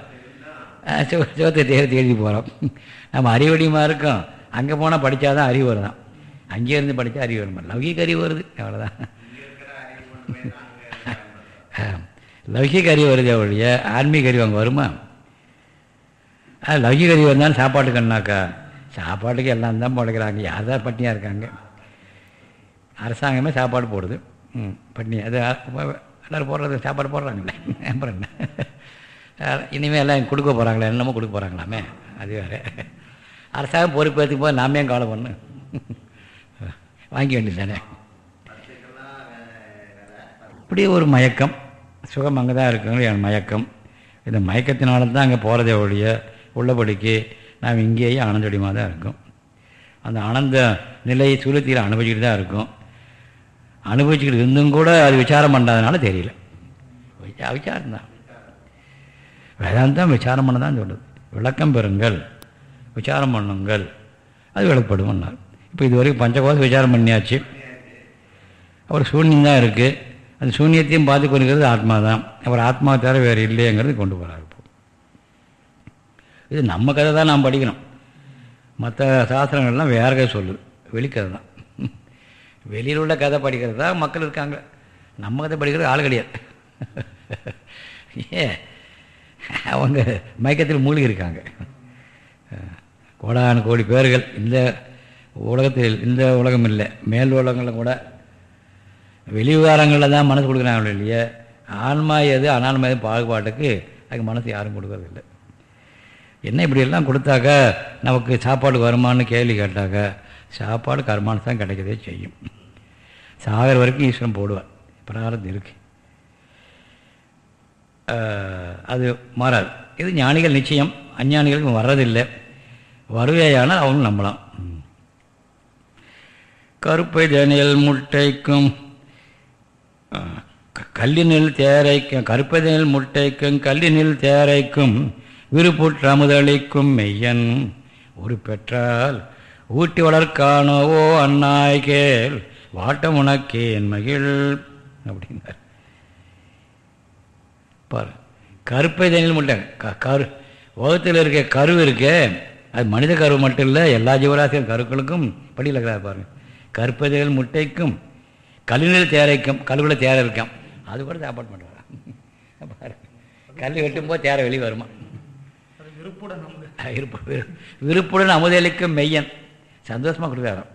சோத்தை தேடி தேடி போகிறோம் நம்ம அறிவடியமாக இருக்கோம். அங்கே போனால் படித்தாதான் அறிவு வருதான் அங்கே இருந்து படித்தா அறிவு வருமா. லௌகிக அறிவு வருது. அவ்வளோதான் லௌகிக அறிவு வருது அவளுடைய ஆன்மீக அறிவு அங்கே வருமா? லௌகிக அறிவு வந்தாலும் சாப்பாட்டுக்கு என்னாக்கா? சாப்பாட்டுக்கு எல்லாம் தான் படைக்கிறாங்க யார் தான் பட்டினியாக இருக்காங்க? அரசாங்கமே சாப்பாடு போடுது. ம் பட்னி. அது எல்லோரும் போடுறது சாப்பாடு போடுறாங்களே. அப்புறம் என்ன? இனிமேல் எல்லாம் கொடுக்க போகிறாங்களே என்னமோ கொடுக்க போகிறாங்களாமே அது வேறு. அரசாங்கம் பொறுப்பேற்றுக்கும் போது நாமே கவலை பண்ணு வாங்கி வேண்டியது தானே இப்படி ஒரு மயக்கம். சுகம் அங்கே தான் இருக்குங்கிற என் மயக்கம். இந்த மயக்கத்தினால தான் அங்கே போகிறதே ஒழிய உள்ளபடிக்கு நாம் இங்கேயே ஆனந்தடியமாக தான் இருக்கும். அந்த ஆனந்த நிலையை சுருத்தியில் அனுபவிச்சுட்டு தான் இருக்கும். அனுபவிச்சுக்கிட்டு இருந்தும் கூட அது விசாரம் பண்ணாதனால தெரியல. விசாரம் தான். வேதாந்தம் விசாரம் பண்ண தான் சொல்லுது. விளக்கம் பெறுங்கள் விசாரம் பண்ணுங்கள் அது விளக்கப்படும் இப்போ இது வரைக்கும் பஞ்சகோசம் விசாரம் பண்ணியாச்சு. அப்புறம் சூன்யம் தான் இருக்குது அந்த சூன்யத்தையும் பார்த்து கொண்டிருக்கிறது ஆத்மா தான் அப்புறம் ஆத்மா தவிர வேறு இல்லைங்கிறது கொண்டு போகிறார் இப்போ. இது நம்ம கதை தான் நாம் படிக்கணும். மற்ற சாஸ்திரங்கள்லாம் வேறு கதை சொல்லுது. வெளிக்கதை தான். வெளியில் உள்ள கதை படிக்கிறது தான் மக்கள் இருக்காங்க. நம்ம கதை படிக்கிறது ஆள் கிடையாது. ஏ அவங்க மயக்கத்தில் மூழ்கி இருக்காங்க கோடான கோடி பேர்கள் இந்த உலகத்தில் இந்த உலகம் இல்லை. மேல் உலகங்களில் கூட வெளி விவகாரங்களில் தான் மனசு கொடுக்குறாங்களோ இல்லையே ஆன்மா எது அனான்மா எது பாகுபாட்டுக்கு அதுக்கு மனசு யாரும் கொடுக்கறதில்லை. என்ன இப்படியெல்லாம் கொடுத்தாக்கா நமக்கு சாப்பாடு வருமானு கேள்வி கேட்டாக்க சாப்பாடு கருமானு தான் கிடைக்கதே செய்யும். சாகர் வரைக்கும் ஈஸ்வரன் போடுவார். பிரகாரம் இருக்கு. அது மாறாது. இது ஞானிகள் நிச்சயம். அஞ்ஞானிகளுக்கு வர்றதில்லை. வருவேயானால் அவங்களும் நம்பலாம். கருப்பை தனியல் முட்டைக்கும் கல்லினில் தேரைக்கும் கருப்பதனில் முட்டைக்கும் கல்லினில் தேரைக்கும் விருப்புற்ற அமுதளிக்கும் மெய்யன் ஒரு பெற்றால் ஊட்டி வளர்க்கானோவோ அண்ணாய்கேல் வாட்டம் உனக்கே என் மகிழ் அப்படின்னார். பாரு கருப்பை தனியில் முட்டை கரு உலகத்தில் இருக்க கரு இருக்கே அது மனித கருவு மட்டும் இல்லை எல்லா ஜீவராசியும் கருக்களுக்கும் படியில் இருக்கிறார் பாருங்கள் கருப்பதிகள் முட்டைக்கும் கல்லுநீர் தேரைக்கும் கல்லுக்குள்ள தேரை இருக்கும் அது கூட சாப்பாடு பண்ணுவாங்க கல் வெட்டும்போது தேரை வெளியே வருமா? இருப்பு விருப்புடன் அமுதளிக்கும் மெய்யன். சந்தோஷமாக கொடுத்தாராம்.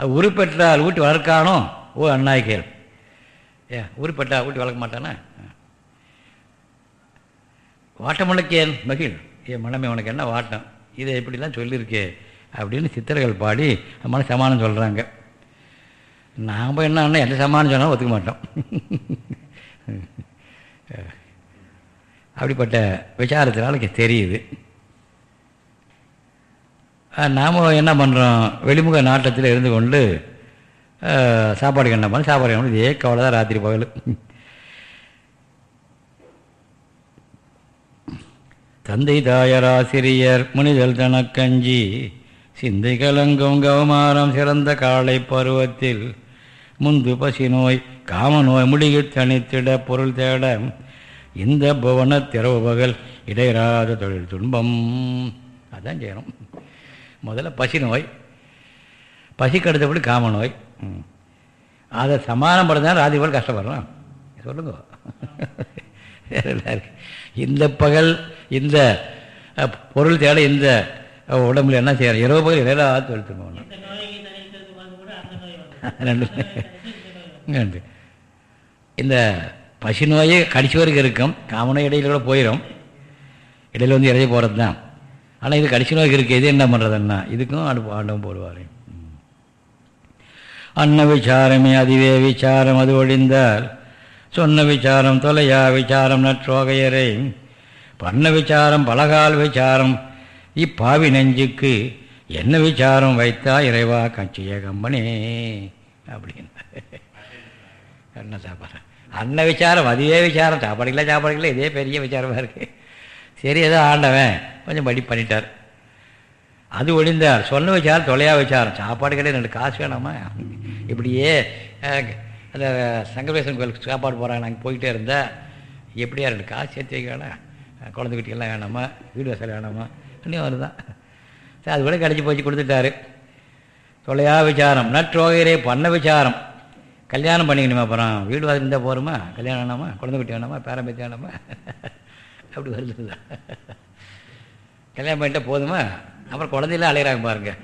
அது உருப்பெற்றால் ஊட்டி வளர்க்கானோ? ஓ அண்ணாய்க்கேள் ஏ உருப்பெற்றா ஊட்டி வளர்க்க மாட்டானா? வாட்டமுள்ளக்கேன் மகிழ். என் மனமே உனக்கு என்ன வாட்டம்? இதை எப்படிலாம் சொல்லியிருக்கே. அப்படின்னு சித்தர்கள் பாடி மன சமானம் சொல்கிறாங்க நாம் என்னன்னா எந்த சமானம் சொன்னாலும் ஒத்துக்க மாட்டோம். அப்படிப்பட்ட விசாரத்தினால தெரியுது. நாம் என்ன பண்ணுறோம் வெளிமுக நாட்டத்தில் இருந்து கொண்டு சாப்பாடு கண்ண பண்ண சாப்பாடு கண்ணு இதே கவலை தான் ராத்திரி பகல். தந்தை தாயராசிரியர் முனிதல் தனக்கஞ்சி சிந்தை கலங்கும் கவமானம் சிறந்த காலை பருவத்தில். முந்து பசி நோய் காம நோய் முடிகி தனித்திட பொருள் தேட. இந்த புவன திறவு பகல் இடையராத தொழில் துன்பம். அதான் செய்யணும். முதல்ல பசி நோய் பசிக்கு அடுத்தபடி காம நோய் அதை சமாதானப்படுறதான் ராதி போல் கஷ்டப்படுறோம் சொல்லுங்க. இந்த பகல் இந்த பொருள் தேட இந்த உடம்புல என்ன செய்யறோம் இரவு பகல் இடையில தொழில் ரெண்டு இந்த பசி நோயே கடிச்சு வரைக்கும் இருக்கும். காமநோய் இடையில கூட போயிடும் இடையில வந்து இறைய போகிறது தான் ஆனால் இது கடிச்சு நோய்க்கு இருக்குது இது என்ன பண்ணுறதுன்னா இதுக்கும் அனுப்பு ஆண்டவன் போடுவார். அன்ன விசாரமே அதுவே விசாரம் அது ஒழிந்தால் சொன்ன விசாரம் தொலையா விசாரம் நற்றோகையரை. பண்ண விசாரம் பலகால் விசாரம் இப்பாவி நெஞ்சுக்கு என்ன விசாரம் வைத்தா இறைவா கட்சிய கம்பனே அப்படின்னு. என்ன சாப்பாடு? அன்ன விசாரம் அதே விசாரம் சாப்பாடுகளா சாப்பாடுகளா இதே பெரிய விசாரமாக இருக்குது சரி ஏதோ ஆண்டவன் கொஞ்சம் படி பண்ணிட்டார். அது ஒழிந்தார் சொன்ன விசாரம் தொலையா விசாரம் சாப்பாடு கிடையாது ரெண்டு காசு வேணாமா? இப்படியே அந்த சங்கரேசன் கோயிலுக்கு சாப்பாடு போகிறாங்க நாங்கள் போயிட்டே இருந்தால் எப்படியா ரெண்டு காசு சேர்த்து வைக்க வேணாம் குழந்தைக்குட்டியெல்லாம் வேணாமா? வீடு வசதி வேணாமா? இன்னும் தான் சரி அது கூட கிடச்சி போச்சு கொடுத்துட்டாரு. தொலையா விசாரம். நற்றோகையரே பண்ண விசாரம். கல்யாணம் பண்ணிக்கணுமா அப்புறம்? வீடு வாசல் இருந்தால் போகிறோமா கல்யாணம் வேணாமா குழந்தைக்குட்டி வேணாமா பேரம்பத்தி வேணாமா அப்படி வருது கல்யாணம் பண்ணிட்டா போதுமா? அப்புறம் குழந்தையெல்லாம் அலையிறாங்க பாருங்கள்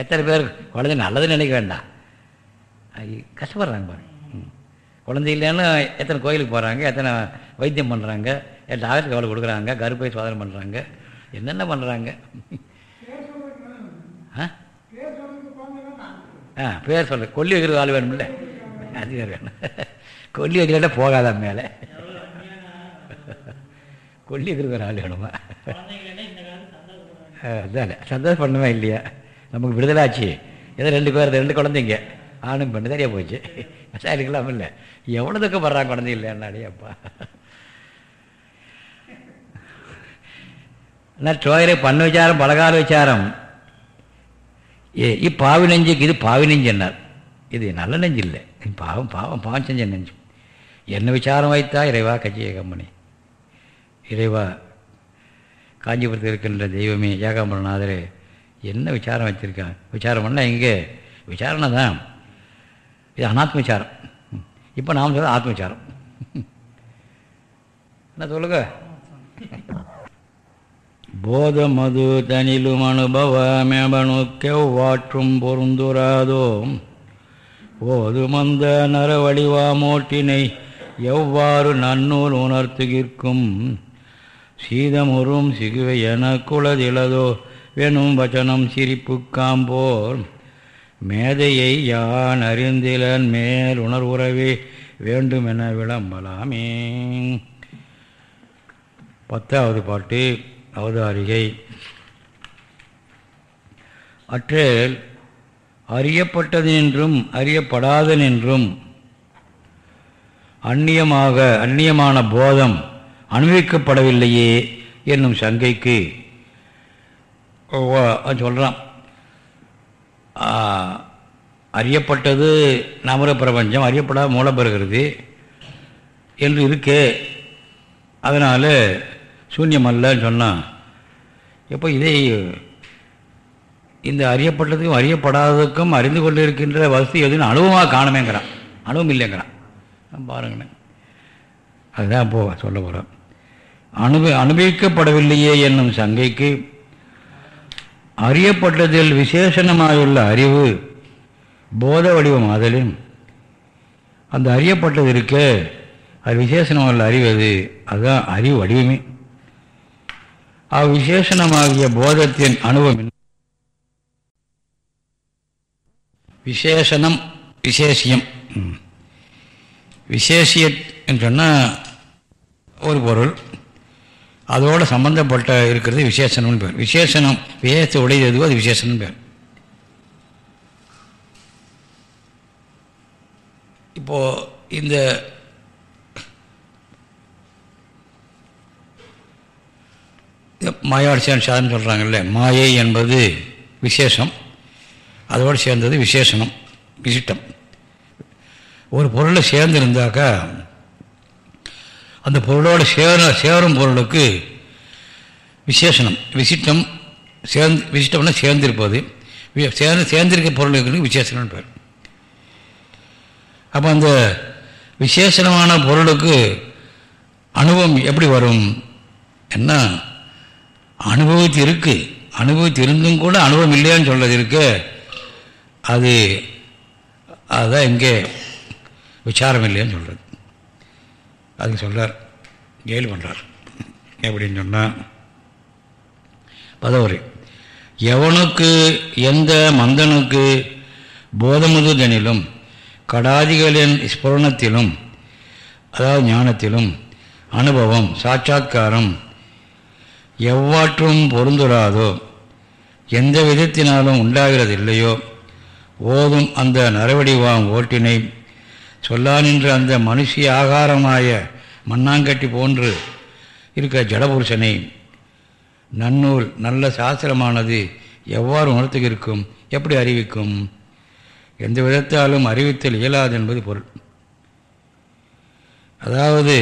எத்தனை பேர் குழந்தை நல்லதுன்னு நினைக்க வேண்டாம். கஷ்டப்படுறாங்க பாருங்க. குழந்தை இல்லைன்னு எத்தனை கோயிலுக்கு போகிறாங்க எத்தனை வைத்தியம் பண்ணுறாங்க டாக்டர் கவலை கொடுக்குறாங்க? கருப்பை சோதனை பண்ணுறாங்க என்னென்ன பண்ணுறாங்க ஆ? பேர் சொல்ல. கொல்லி வைக்கிறது ஆள் வேணும்ல. அது வேறு வேணும். கொல்லி வைக்கிறதா போகாதா மேலே? கொல்லி வைக்கிறது ஒரு ஆள் வேணுமா? அதானே. சந்தோஷம் பண்ணுமா இல்லையா? நமக்கு விடுதலாச்சு. ஏதோ ரெண்டு பேர் ரெண்டு குழந்தைங்க. ஆணும் பெண்ணு சரியாக போச்சு. விசாரிக்கலாம் இல்லை எவ்வளோ துக்கம் படுறாங்க குழந்தை இல்லைன்னாடி அப்பா நான் சோதரை பண்ண விசாரம் பலகால ஏ ஏ இப்பாவி நெஞ்சுக்கு இது பாவி நெஞ்சு என்னார் இது நல்ல நெஞ்சு இல்லை பாவம் பாவம் பாவம் செஞ்ச நெஞ்சு என்ன விசாரம் வைத்தா இறைவா கட்சிய கம்பெனி இறைவா காஞ்சிபுரத்தில் இருக்கின்ற தெய்வமே ஏகாம்பரநாதரே என்ன விசாரம் வச்சுருக்கான் விசாரம் பண்ணால் இங்கே விசாரணை தான் இது அனாத்ம விசாரம் இப்போ நாம் சொல்ல ஆத்ம விசாரம் என்ன சொல்லுங்க போதமது தனிலும் அனுபவமேபனுக்கெவ்வாற்றும் பொருந்துராதோம் போது மந்த நரவடிவாமோட்டினை எவ்வாறு நன்னூல் உணர்த்துகிற்கும்? சீதமுறும் சிகுவை என குலதிலதோ? வெனும் வச்சனம் சிரிப்புக்காம்போர் மேதையை யான் அறிந்திலன் மேல் உணர்வுறவே வேண்டுமென விளம்பலாமே. பத்தாவது பாட்டு. அவதாரிகை. அற்றேல் அறியப்பட்டதென்றும் அறியப்படாதனென்றும் அந்நியமாக அந்நியமான போதம் அனுபவிக்கப்படவில்லையே என்னும் சங்கைக்கு சொல்கிறான் அறியப்பட்டது நமர பிரபஞ்சம் அறியப்படாத மூலப்பெறுகிறது என்று இருக்கே. அதனால் சூன்யம் அல்லன்னு சொன்னால் எப்போ இதை இந்த அறியப்பட்டதுக்கும் அறியப்படாததுக்கும் அறிந்து கொண்டு இருக்கின்ற வசதி எதுன்னு அனுபவமாக காணமேங்கிறான். அனுபவம் இல்லைங்கிறான். பாருங்களேன். அதுதான் இப்போ சொல்ல போகிறோம் அனுப அனுபவிக்கப்படவில்லையே என்னும் சங்கைக்கு அறியப்பட்டதில் விசேஷமாயுள்ள அறிவு போத வடிவம் ஆதலின் அந்த அறியப்பட்டது இருக்க அது விசேஷணமாயுள்ள அறிவு அது அதுதான் அறிவு வடிவமே. அவ்விசேஷனமாகிய போதத்தின் அனுபவம் விசேஷனம் விசேஷியம். விசேஷிய சொன்னால் ஒரு பொருள். அதோடு சம்பந்தப்பட்ட இருக்கிறது விசேஷனம்னு பேர். விசேஷனம் விசேஷத்தை உடையது அது விசேஷனம் பேர். இப்போது இந்த மாயாடு சாதம் சொல்கிறாங்கல்ல மாயை என்பது விசேஷம். அதோடு சேர்ந்தது விசேஷனம் விசிட்டம். ஒரு பொருளை சேர்ந்துருந்தாக்கா அந்த பொருளோடு சேர சேரும் பொருளுக்கு விசேஷனம் விசிட்டம் சேர்ந்து விசிட்டம்னா சேர்ந்திருப்பது. சேர்ந்து சேர்ந்திருக்க பொருளுக்கு விசேஷனம் பேர். அப்போ அந்த விசேஷமான பொருளுக்கு அனுபவம் எப்படி வரும்? என்ன? அனுபவித்து இருக்கு அனுபவத்து இருந்தும் கூட அனுபவம் இல்லையான்னு சொல்றது இருக்கு அது அதுதான் இங்கே விசாரம் இல்லையான்னு சொல்கிறது அதுக்கு சொல்கிறார் கேள்வி பண்ணுறார் எப்படின்னு சொன்னால் பதவரி. எவனுக்கு எந்த மந்தனுக்கு போதமுதுதனிலும் கடாதிகளின் ஸ்புரணத்திலும் அதாவது ஞானத்திலும் அனுபவம் சாட்சா்காரம் எவ்வாற்றும் பொருந்துராதோ? எந்த விதத்தினாலும் உண்டாகிறதில்லையோ? ஓதும் அந்த நரவடிவாம் ஓட்டினை சொல்லா நின்ற அந்த மனுஷிய ஆகாரமாய மண்ணாங்கட்டி போன்று இருக்க ஜடபுருஷனை நன்னூல் நல்ல சாஸ்திரமானது எவ்வாறு உணர்த்துகிருக்கும் எப்படி அறிவிக்கும்? எந்த விதத்தாலும் அறிவித்தல் இயலாது என்பது பொருள். அதாவது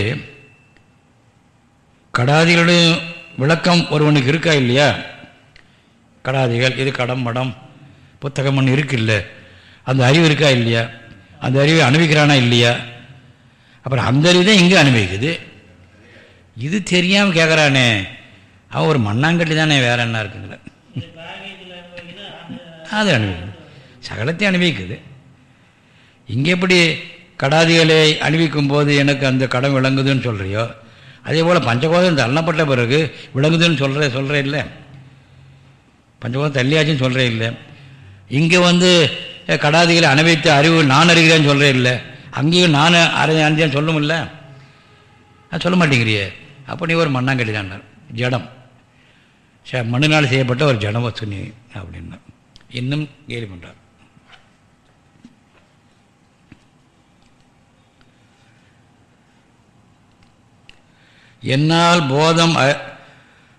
கடாதிகளுடைய விளக்கம் ஒருவனுக்கு இருக்கா இல்லையா? கடாதிகள் இது கடம் மடம் புத்தகம் ஒன்று இருக்கு இல்லை அந்த அறிவு இருக்கா இல்லையா? அந்த அறிவை அனுபவிக்கிறானா இல்லையா? அப்புறம் அந்த அறிவு தான் இங்கே அனுபவிக்குது. இது தெரியாமல் கேட்குறானே அவன் ஒரு மண்ணாங்கட்டி தானே வேற என்ன இருக்குங்கள அது அனுபவிக்குது. சகலத்தை அனுபவிக்குது. இங்கே எப்படி கடாதிகளை அணிவிக்கும் போது எனக்கு அந்த கடம் விளங்குதுன்னு சொல்கிறியோ அதே போல் பஞ்சகோதம் தள்ளப்பட்ட பிறகு விளங்குதுன்னு சொல்கிற சொல்கிறே இல்லை. பஞ்சகோதம் தள்ளியாச்சுன்னு சொல்கிறே இல்லை. இங்கே வந்து கடாதிகளை அனுபவித்த அறிவு நான் அறிகிறேன்னு சொல்கிறே இல்லை. அங்கேயும் நான் அறி அறிஞ்சேன்னு சொல்லும் இல்லை சொல்ல மாட்டேங்கிறியே. அப்போ நீ ஒரு மண்ணாங்கட்டி தான் ஜடம். மண்ணினால் செய்யப்பட்ட ஒரு ஜடம் வச்சு நீ அப்படின்னா. இன்னும் கேலி பண்ணுறார் என்னால் போதம்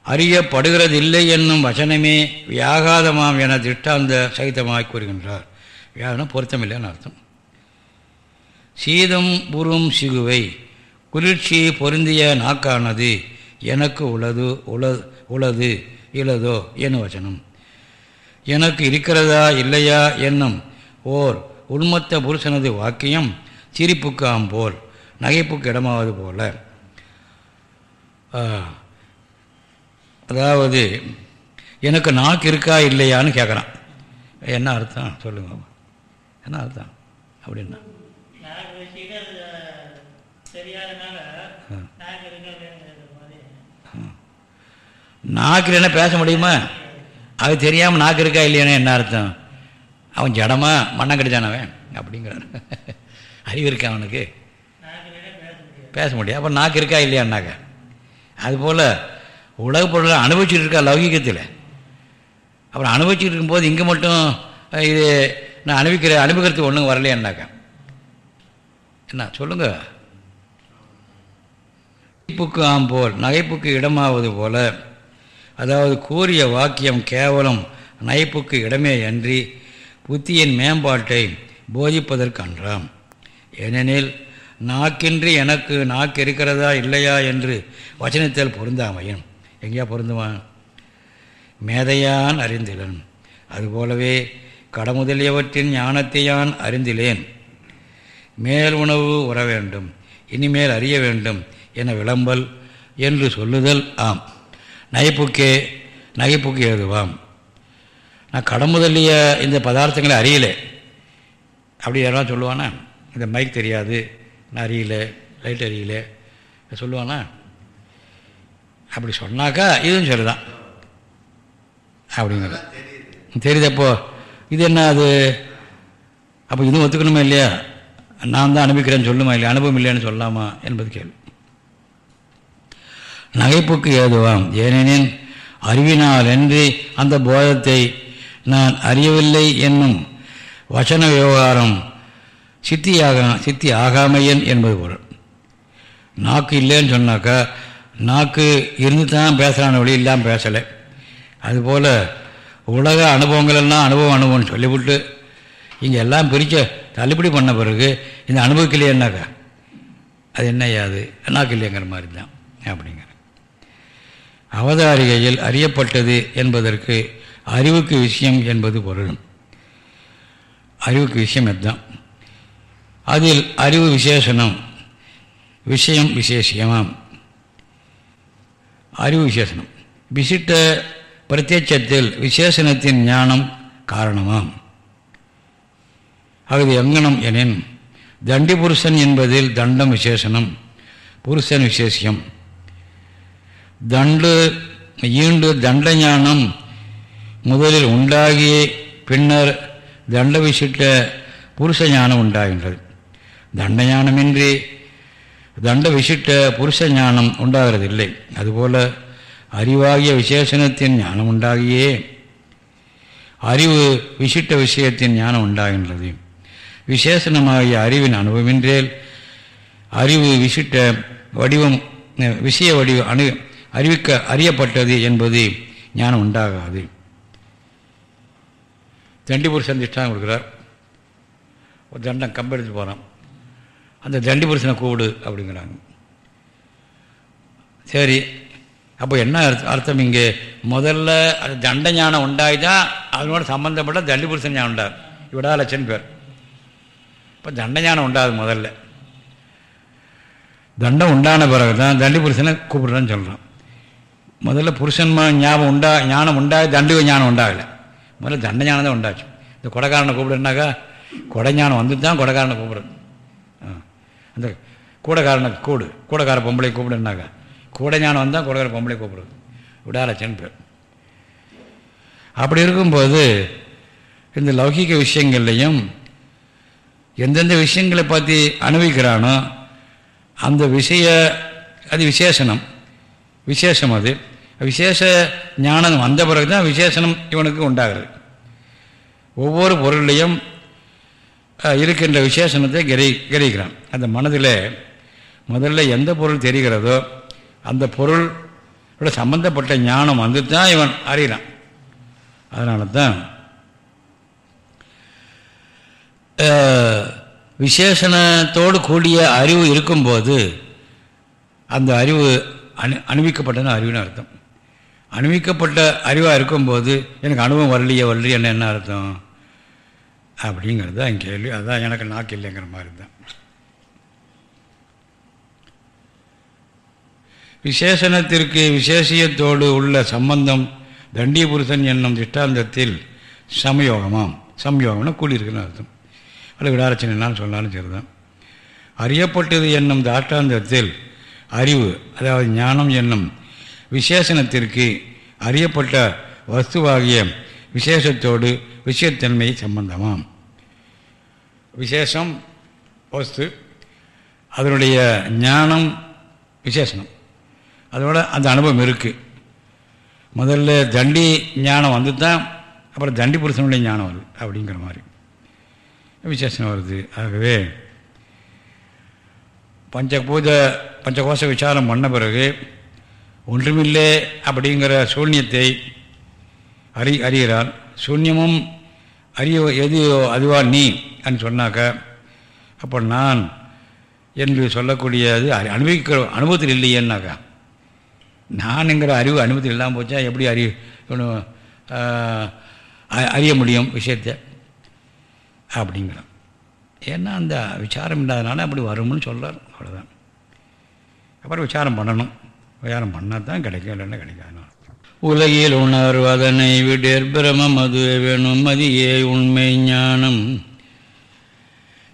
அறியப்படுகிறதில்லை என்னும் வசனமே வியாகாதமாம் என திட்டாந்த சகிதமாய் கூறுகின்றார். வியாகனம் பொருத்தமில்லைன்னு அர்த்தம். சீதம் புறும் சிகுவை குளிர்ச்சி பொருந்திய நாக்கானது எனக்கு உளது உளது உளது இளதோ என்னும் வச்சனம் எனக்கு இருக்கிறதா இல்லையா என்னும் ஓர் உள்மத்த புருஷனது வாக்கியம் சிரிப்புக்காம் போல் நகைப்புக்கு இடமாவது போல. அதாவது எனக்கு நாக்கு இருக்கா இல்லையான்னு கேட்குறான் என்ன அர்த்தம்? சொல்லுங்க என்ன அர்த்தம்? அப்படின்னா. நாக்கு என்ன பேச முடியுமா? அது தெரியாமல் நாக்கு இருக்கா இல்லையானே என்ன அர்த்தம்? அவன் ஜடமா மண்ணம் தானவன் அப்படிங்கிறான் அறிவு இருக்கா அவனுக்கு? பேச முடியும் அப்போ நாக்கு இருக்கா இல்லையான்னாக்க அதுபோல் உலக பொருளை அனுபவிச்சுட்டு இருக்கா லௌகிகத்தில். அப்புறம் அனுபவிச்சுட்டு இருக்கும்போது இங்கே மட்டும் இது நான் அனுபவிக்கிற அனுபவிக்கிறதுக்கு ஒன்றும் வரலையான்னாக்கா என்ன சொல்லுங்க. நகைப்புக்கு ஆம் போல் நகைப்புக்கு இடமாவது போல அதாவது கூறிய வாக்கியம் கேவலம் நகைப்புக்கு இடமே அன்றி புத்தியின் மேம்பாட்டை போதிப்பதற்கன்றாம். ஏனெனில் நாக்கின்றி எனக்கு நாக்கு இருக்கிறதா இல்லையா என்று வச்சனத்தில் பொருந்தாமையும் எங்கேயா பொருந்துவான்? மேதையான் அறிந்திலன். அதுபோலவே கடமுதலியவற்றின் ஞானத்தையான் அறிந்திலேன். மேல் உணவு உற வேண்டும் இனிமேல் அறிய வேண்டும் என விளம்பல் என்று சொல்லுதல் ஆம். நகைப்புக்கே நகைப்புக்கு ஏதுவாம். நான் கடமுதலிய இந்த பதார்த்தங்களை அறியலை. அப்படி யாராவது சொல்லுவானா? இந்த மைக் தெரியாது. நான் அறியல லைட் அறியல சொல்லுவானா? அப்படி சொன்னாக்கா இதுவும் சரிதான். அப்படிங்கிற தெரியுது அப்போ. இது என்ன அது? அப்போ இதுவும் ஒத்துக்கணுமா இல்லையா? நான் தான் அனுபவிக்கிறேன்னு சொல்லுமா இல்லையா? அனுபவம் இல்லையான்னு சொல்லலாமா என்பது கேள்வி. நகைப்புக்கு ஏதுவாம்? ஏனெனில் அறிவினால் என்று அந்த போதத்தை நான் அறியவில்லை என்னும் வசன விவகாரம் சித்தியாக சித்தி ஆகாமையன் என்பது பொருள். நாக்கு இல்லைன்னு சொன்னாக்கா நாக்கு இருந்து தான் பேசுகிறான வழி இல்லாமல் பேசலை. அதுபோல் உலக அனுபவங்களெல்லாம் அனுபவம் அனுபவம்னு சொல்லிவிட்டு இங்கே எல்லாம் பிரித்து தள்ளுபடி பண்ண பிறகு இந்த அனுபவிக்கலையேன்னாக்கா அது என்னையாது நாக்கு இல்லைங்கிற மாதிரி தான் அப்படிங்கிற. அவதாரிகையில் அறியப்பட்டது என்பதற்கு அறிவுக்கு விஷயம் என்பது பொருள். அறிவுக்கு விஷயம் எதுதான் அதில் அறிவு விசேஷனம். விஷயம் விசேஷியமாம். அறிவு விசேஷனம். விசிட்ட பிரத்யட்சத்தில் விசேஷனத்தின் ஞானம் காரணமாம். அது எங்கனம் எனின் தண்டி புருஷன் என்பதில் தண்டம் விசேஷனம் புருஷன் விசேஷியம். தண்டு ஈண்டு தண்ட ஞானம் முதலில் உண்டாகி பின்னர் தண்ட விசிட்ட புருஷ ஞானம் உண்டாகின்றது. தண்ட ஞானமின்றி தண்ட விசிட்ட புருஷ ஞானம் உண்டாகிறதில்லை. அதுபோல அறிவாகிய விசேஷணத்தின் ஞானம் உண்டாகியே. அறிவு விசிட்ட விஷயத்தின் ஞானம் உண்டாகின்றது. விசேஷணமாகிய அறிவின் அனுபவமின்றேல் அறிவு விசிட்ட வடிவம் விஷய வடிவ அணு அறிவிக்க அறியப்பட்டது என்பது ஞானம் உண்டாகாது. தண்டிபுர் சந்திஷ்டான் கொடுக்குறார். ஒரு தண்டம் கம்பெடுத்து போகிறான் அந்த தண்டிபுருஷனை கூடு அப்படிங்கிறாங்க. சரி அப்போ என்ன அர்த்தம் அர்த்தம் இங்கே? முதல்ல அது தண்ட ஞானம் உண்டாகி தான் அதனோட சம்மந்தப்பட்ட தண்டிபுருஷன் ஞானம் உண்டாகும் இவடா லட்சம் பேர். இப்போ தண்ட ஞானம் உண்டாது முதல்ல. தண்டம் உண்டான பிறகு தான் தண்டி புருஷனை கூப்பிடுறேன்னு சொல்கிறான் முதல்ல புருஷன்மா ஞாபகம் உண்டா ஞானம் உண்டாகி தண்டு ஞானம் உண்டாகலை. முதல்ல தண்ட ஞானம் தான் உண்டாச்சு. இந்த கொடைக்காரனை கூப்பிடுனாக்கா கொடை ஞானம் வந்து தான் கொடைக்காரனை கூப்பிடுறது. அந்த கூடைக்காரனை கூடு. கூடைக்கார பொம்பளை கூப்பிடுனாக்கா கூடை ஞானம் வந்தால் கூடைக்கார பொம்பளை கூப்பிடுது விடாலட்சன்னு பேர் அப்படி இருக்கும்போது இந்த லௌகிக விஷயங்கள்லையும் எந்தெந்த விஷயங்களை பற்றி அனுபவிக்கிறானோ அந்த விஷய அது விசேஷனம். விசேஷம் அது. விசேஷ ஞானம் வந்த பிறகு தான் விசேஷனம் இவனுக்கு உண்டாகிறது. ஒவ்வொரு பொருளையும் இருக்கின்ற விசேஷணத்தை கிரகி கிரகிக்கிறான். அந்த மனதில் முதல்ல எந்த பொருள் தெரிகிறதோ அந்த பொருளோட சம்பந்தப்பட்ட ஞானம் வந்து தான் இவன் அறிகிறான். அதனால தான் விசேஷணத்தோடு கூடிய அறிவு இருக்கும்போது அந்த அறிவு அனு அணிவிக்கப்பட்டன அறிவுன்னு அர்த்தம். அணிவிக்கப்பட்ட அறிவாக இருக்கும்போது எனக்கு அனுபவம் வரலையே வரலையே என்ன என்ன அர்த்தம்? அப்படிங்கிறது தான் கேள்வி. அதுதான் எனக்கு நாக்கு இல்லைங்கிற மாதிரி தான். விசேஷணத்திற்கு விசேஷியத்தோடு உள்ள சம்பந்தம் தண்டியபுருஷன் என்னும் திஷ்டாந்தத்தில் சமயோகமாம். சம்யோகம்னா கூலியிருக்குன்னு அர்த்தம். அல்ல விடாரச்சனைனாலும் சொன்னாலும் சரிதான். அறியப்பட்டது என்னும் தாஷ்டாந்தத்தில் அறிவு அதாவது ஞானம் என்னும் விசேஷணத்திற்கு அறியப்பட்ட வஸ்துவாகிய விசேஷத்தோடு விஷயத்தன்மை சம்பந்தமாம். விசேஷம் வஸ்து அதனுடைய ஞானம் விசேஷனம். அதோட அந்த அனுபவம் இருக்குது முதல்ல தண்டி ஞானம் வந்து தான் அப்புறம் தண்டி புருஷனுடைய ஞானம் வருது அப்படிங்கிற மாதிரி. விசேஷம் வருது. ஆகவே பஞ்சபூத பஞ்சகோஷ விசாரம் பண்ண பிறகு ஒன்றுமில்லை அப்படிங்கிற சூன்யத்தை அறி அறிகிறார். சூன்யமும் அறியோ எது அதுவா நீ? அப்படின்னு சொன்னாக்க அப்போ நான் என்று சொல்லக்கூடியது அனுபவிக்கிற அனுபவத்தில் இல்லையேன்னாக்கா நானுங்கிற அறிவு அனுபவத்தில் இல்லாமல் போச்சா எப்படி அறிவு இவனு அறிய முடியும் விஷயத்தை? அப்படிங்கிறான். ஏன்னா அந்த விசாரம் இல்லாதனால அப்படி வரும்னு சொல்கிறார் அவ்வளோதான் அப்புறம் விசாரம் பண்ணணும். விசாரம் பண்ணால் தான் கிடைக்கும் இல்லைன்னா கிடைக்காது உலகில் உணர்வதனை விடேர் பிரமம் அது வேணும் மதியே உண்மை ஞானம்.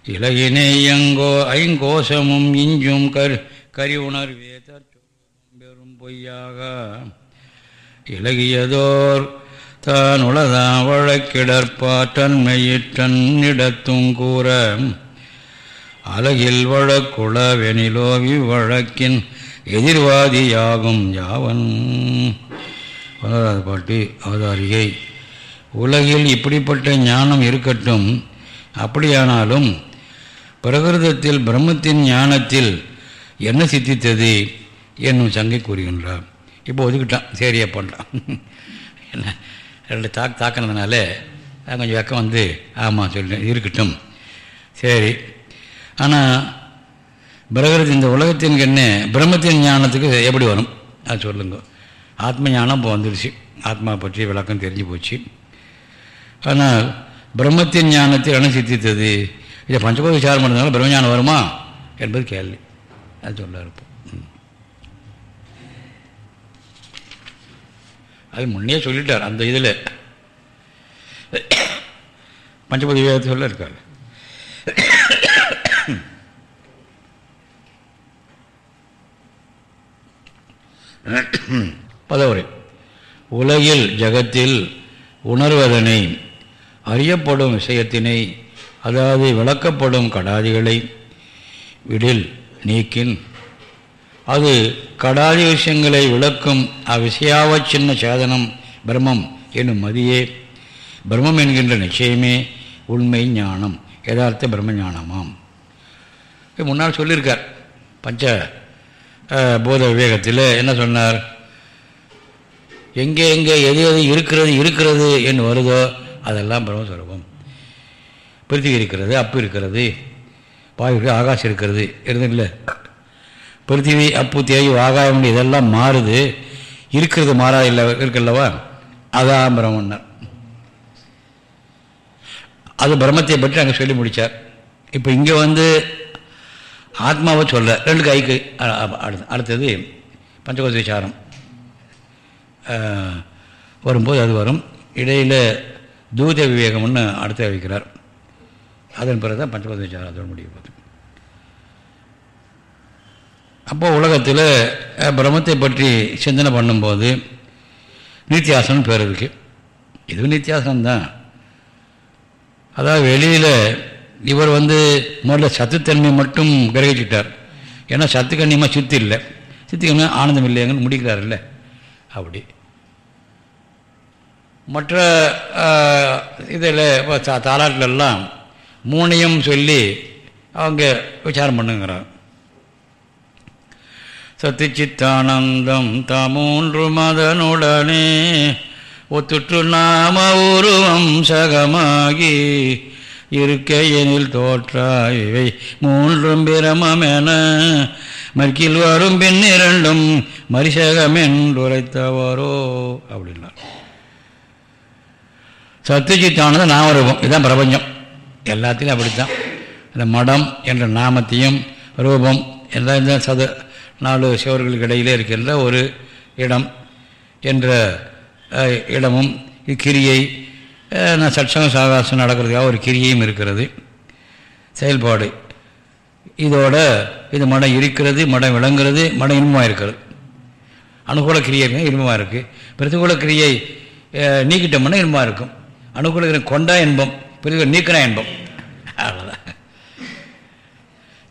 இலகினை எங்கோ ஐங்கோசமும் இஞ்சும் கரு கரி உணர்வே பெரும் பொய்யாக. இலகியதோர் தான் உளதாம் வழக்கிடற்பாற்றன்மையிட்டன்னிடத்தும் கூற. அலகில் வழக்குளவெனிலோ இவ்வழக்கின் எதிர்வாதியாகும் யாவன். பதினாறாவது பாட்டு அவதாரிகை உலகில் இப்படிப்பட்ட ஞானம் இருக்கட்டும். அப்படியானாலும் பிரகிருதத்தில் பிரம்மத்தின் ஞானத்தில் என்ன சித்தித்தது? என்னும் சங்கை கூறுகின்றார். இப்போ ஒதுக்கிட்டான். சரியாக பண்ணான் என்ன? ரெண்டு தாக்கு தாக்கினதுனால கொஞ்சம் வெக்கம் வந்து ஆமாம் சொல்லிட்டேன் இருக்கட்டும். சரி. ஆனால் பிரகிருதி இந்த உலகத்தின் என்ன பிரம்மத்தின் ஞானத்துக்கு எப்படி வரும்? அது சொல்லுங்க. ஆத்ம ஞானம் இப்போ வந்துடுச்சு ஆத்மா பற்றி விளக்கம் தெரிஞ்சு போச்சு. ஆனால் பிரம்மத்தின் ஞானத்தை என்ன சித்தித்தது? இதை பஞ்சபோத விசாரம் பண்ணதுனால பிரம்மஞானம் வருமா? என்பது கேள்வி. அது சொல்ல இருப்போம் அது முன்னே சொல்லிட்டார் அந்த இதில். பஞ்சபதி வேதத்தை சொல்ல இருக்கார். பதவுரை. உலகில் ஜகத்தில் உணர்வதனை அறியப்படும் விஷயத்தினை அதாவது விளக்கப்படும் கடாதிகளை விடில் நீக்கின். அது கடாதி விஷயங்களை விளக்கும் அவ்விஷயாவ சின்ன சேதனம் பிரம்மம் என்னும் மதியே. பிரம்மம் என்கின்ற நிச்சயமே உண்மை ஞானம் யதார்த்த பிரம்ம ஞானமாம். முன்னால் சொல்லியிருக்கார் பஞ்ச போத விவேகத்தில் என்ன சொன்னார்? எங்கே எங்கே எது எது இருக்கிறது இருக்கிறது என்று வருதோ அதெல்லாம் பிரம்மஸ்வரூபம். பிருத்திவி இருக்கிறது அப்பு இருக்கிறது வாயு ஆகாசம் இருக்கிறது இல்லை. பிருத்திவி அப்பு தேய் ஆகாயம் இதெல்லாம் மாறுது. இருக்கிறது மாறா இல்லை இருக்குல்லவா? அதான் பிரம்மன்னர். அது பிரம்மத்தை பற்றி அங்கே சொல்லி முடித்தார் இப்போ இங்கே வந்து ஆத்மாவை சொல்ல ரெண்டு கைக்கு அடுத்தது பஞ்சகோச விசாரம். வரும்போது அது வரும். இடையில் தூத விவேகம்னு அடுத்த வைக்கிறார். அதன் பிறகு தான் பஞ்சபத விசாரம் அதோட முடிவு போகுது அப்போ உலகத்தில் பிரம்மத்தை பற்றி சிந்தனை பண்ணும்போது நித்தியாசனம் பேர் இருக்குது இதுவும் நித்தியாசனம்தான். அதாவது வெளியில் இவர் வந்து முதல்ல சத்துத்தன்மை மட்டும் கிரகிச்சிட்டார். ஏன்னா சத்து கண்ணியமாக சித்து இல்லை. சித்து கண்ணியமாக ஆனந்தம் இல்லைங்கன்னு முடிக்கிறார் இல்லை அப்படி. மற்ற இதில் இப்போ தாலாட்டிலெல்லாம் மூணையும் சொல்லி அவங்க விசாரம் பண்ணுங்கிறாங்க. சத்திச்சித்தானந்தம் தாமூன்று மதனுடனே ஒத்துற்று நாம உருவம் சகமாகி இருக்க எனில் தோற்றா இவை மூன்றும் பிரமமென மறுக்கில் வரும் பின் இரண்டும் மரிசகமென்றுரைத்தவரோ அப்படின்னார். சத்துச்சித்தானது நாமரூபம் இதுதான் பிரபஞ்சம். எல்லாத்துலேயும் அப்படித்தான். இந்த மடம் என்ற நாமத்தையும் ரூபம் எல்லாம் இந்த சத நாலு சிவர்களுக்கு இடையிலே இருக்கின்ற ஒரு இடம் என்ற இடமும் கிரியை சட்சங்க சாகாசம் நடக்கிறதுக்காக ஒரு கிரியையும் இருக்கிறது. செயல்பாடு. இதோட இது மடம் இருக்கிறது மடம் விளங்குறது மடம் இன்பமாக இருக்கிறது. அனுகூல கிரியை இன்பமாக இருக்குது பிரதிகூல கிரியை நீக்கிட்டோம்னா இன்பமாக இருக்கும். அனுகூல கொண்டா இன்பம் பிரதிகூல நீக்கினா இன்பம் அவ்வளோதான்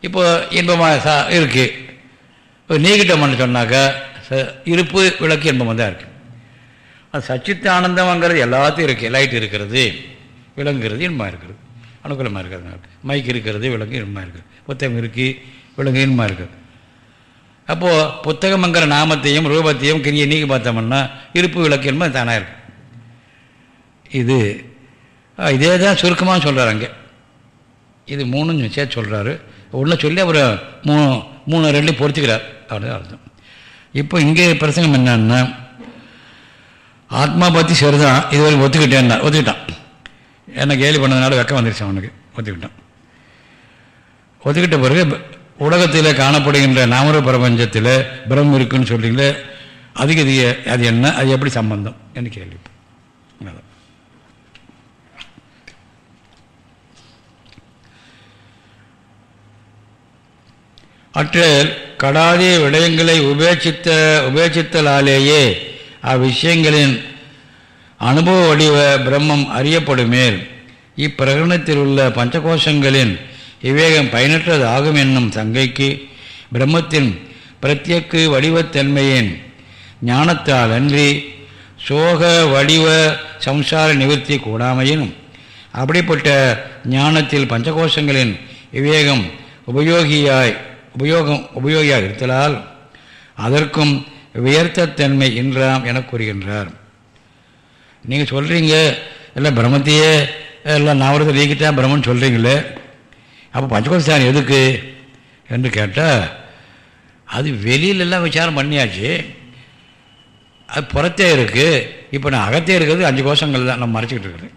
இப்போ இன்பமாக சா இருக்குது நீக்கிட்டோம்னு சொன்னாக்கா இருப்பு விளக்கு இன்பமாக தான் இருக்குது அது சச்சித்த ஆனந்தம்ங்கிறது எல்லாத்தையும் இருக்குது லைட் இருக்கிறது விலங்குறது இன்பமாக இருக்கிறது. அனுகூலமாக இருக்கிறது. மைக் இருக்கிறது விலங்கு இன்பமாக இருக்குது புத்தகம் இருக்குது விலங்கு இன்பமாக இருக்குது. அப்போது புத்தகம்ங்கிற நாமத்தையும் ரூபத்தையும் கிரியை நீக்கி பார்த்தோம்னா இருப்பு விளக்கு இன்பம் தானாக இருக்குது இது. இதே தான் சுருக்கமாக சொல்கிறார் அங்கே. இது மூணுன்னு சேர்த்து சொல்கிறாரு ஒன்று சொல்லி அவர் மூணு மூணு ரெண்டு பொறுத்துக்கிறார். அப்படின்னு அர்த்தம் இப்போ இங்கே பிரசங்கம் என்னன்னா ஆத்மா பற்றி சரிதான் இதுவரை ஒத்துக்கிட்டேன் ஒத்துக்கிட்டான். என்ன கேலி பண்ணதுனால வெக்கம் வந்துருச்சு அவனுக்கு ஒத்துக்கிட்டான். ஒத்துக்கிட்ட பிறகு உலகத்தில் காணப்படுகின்ற நாமர பிரபஞ்சத்தில் பிரம்மம் இருக்குன்னு சொல்கிறீங்களே அதுக்கு இது அது என்ன அது எப்படி சம்பந்தம்? என்று கேள்வி அதான். அற்றல் கடாதி விடயங்களை உபேட்சித்த உபேட்சித்தலாலேயே அவ்விஷயங்களின் அனுபவ வடிவ பிரம்மம் அறியப்படுமேல். இப்பிரகடனத்தில் உள்ள பஞ்சகோஷங்களின் விவேகம் பயனற்றது ஆகும் என்னும் சங்கைக்கு பிரம்மத்தின் பிரத்யக்கு வடிவத்தன்மையின் ஞானத்தால் அன்றி சோக வடிவ சம்சார நிவர்த்தி கூடாமையினும் அப்படிப்பட்ட ஞானத்தில் பஞ்சகோஷங்களின் விவேகம் உபயோகியாய் உபயோகம் உபயோகியாக இருத்தலால் அதற்கும் வியர்த்தத்தன்மை என்றாம் என கூறுகின்றார். நீங்கள் சொல்கிறீங்க எல்லாம் பிரம்மத்தையே எல்லாம் நாவரத்தை நீக்கித்தான் பிரம்மன் சொல்கிறீங்களே அப்போ பஞ்சகோஷான் எதுக்கு? என்று கேட்டால் அது வெளியிலெல்லாம் விசாரம் பண்ணியாச்சு அது புறத்தே இருக்குது இப்போ நான் அகத்தே இருக்கிறது அஞ்சு கோஷங்கள் தான் நம்ம மறைச்சிக்கிட்டு இருக்கிறேன்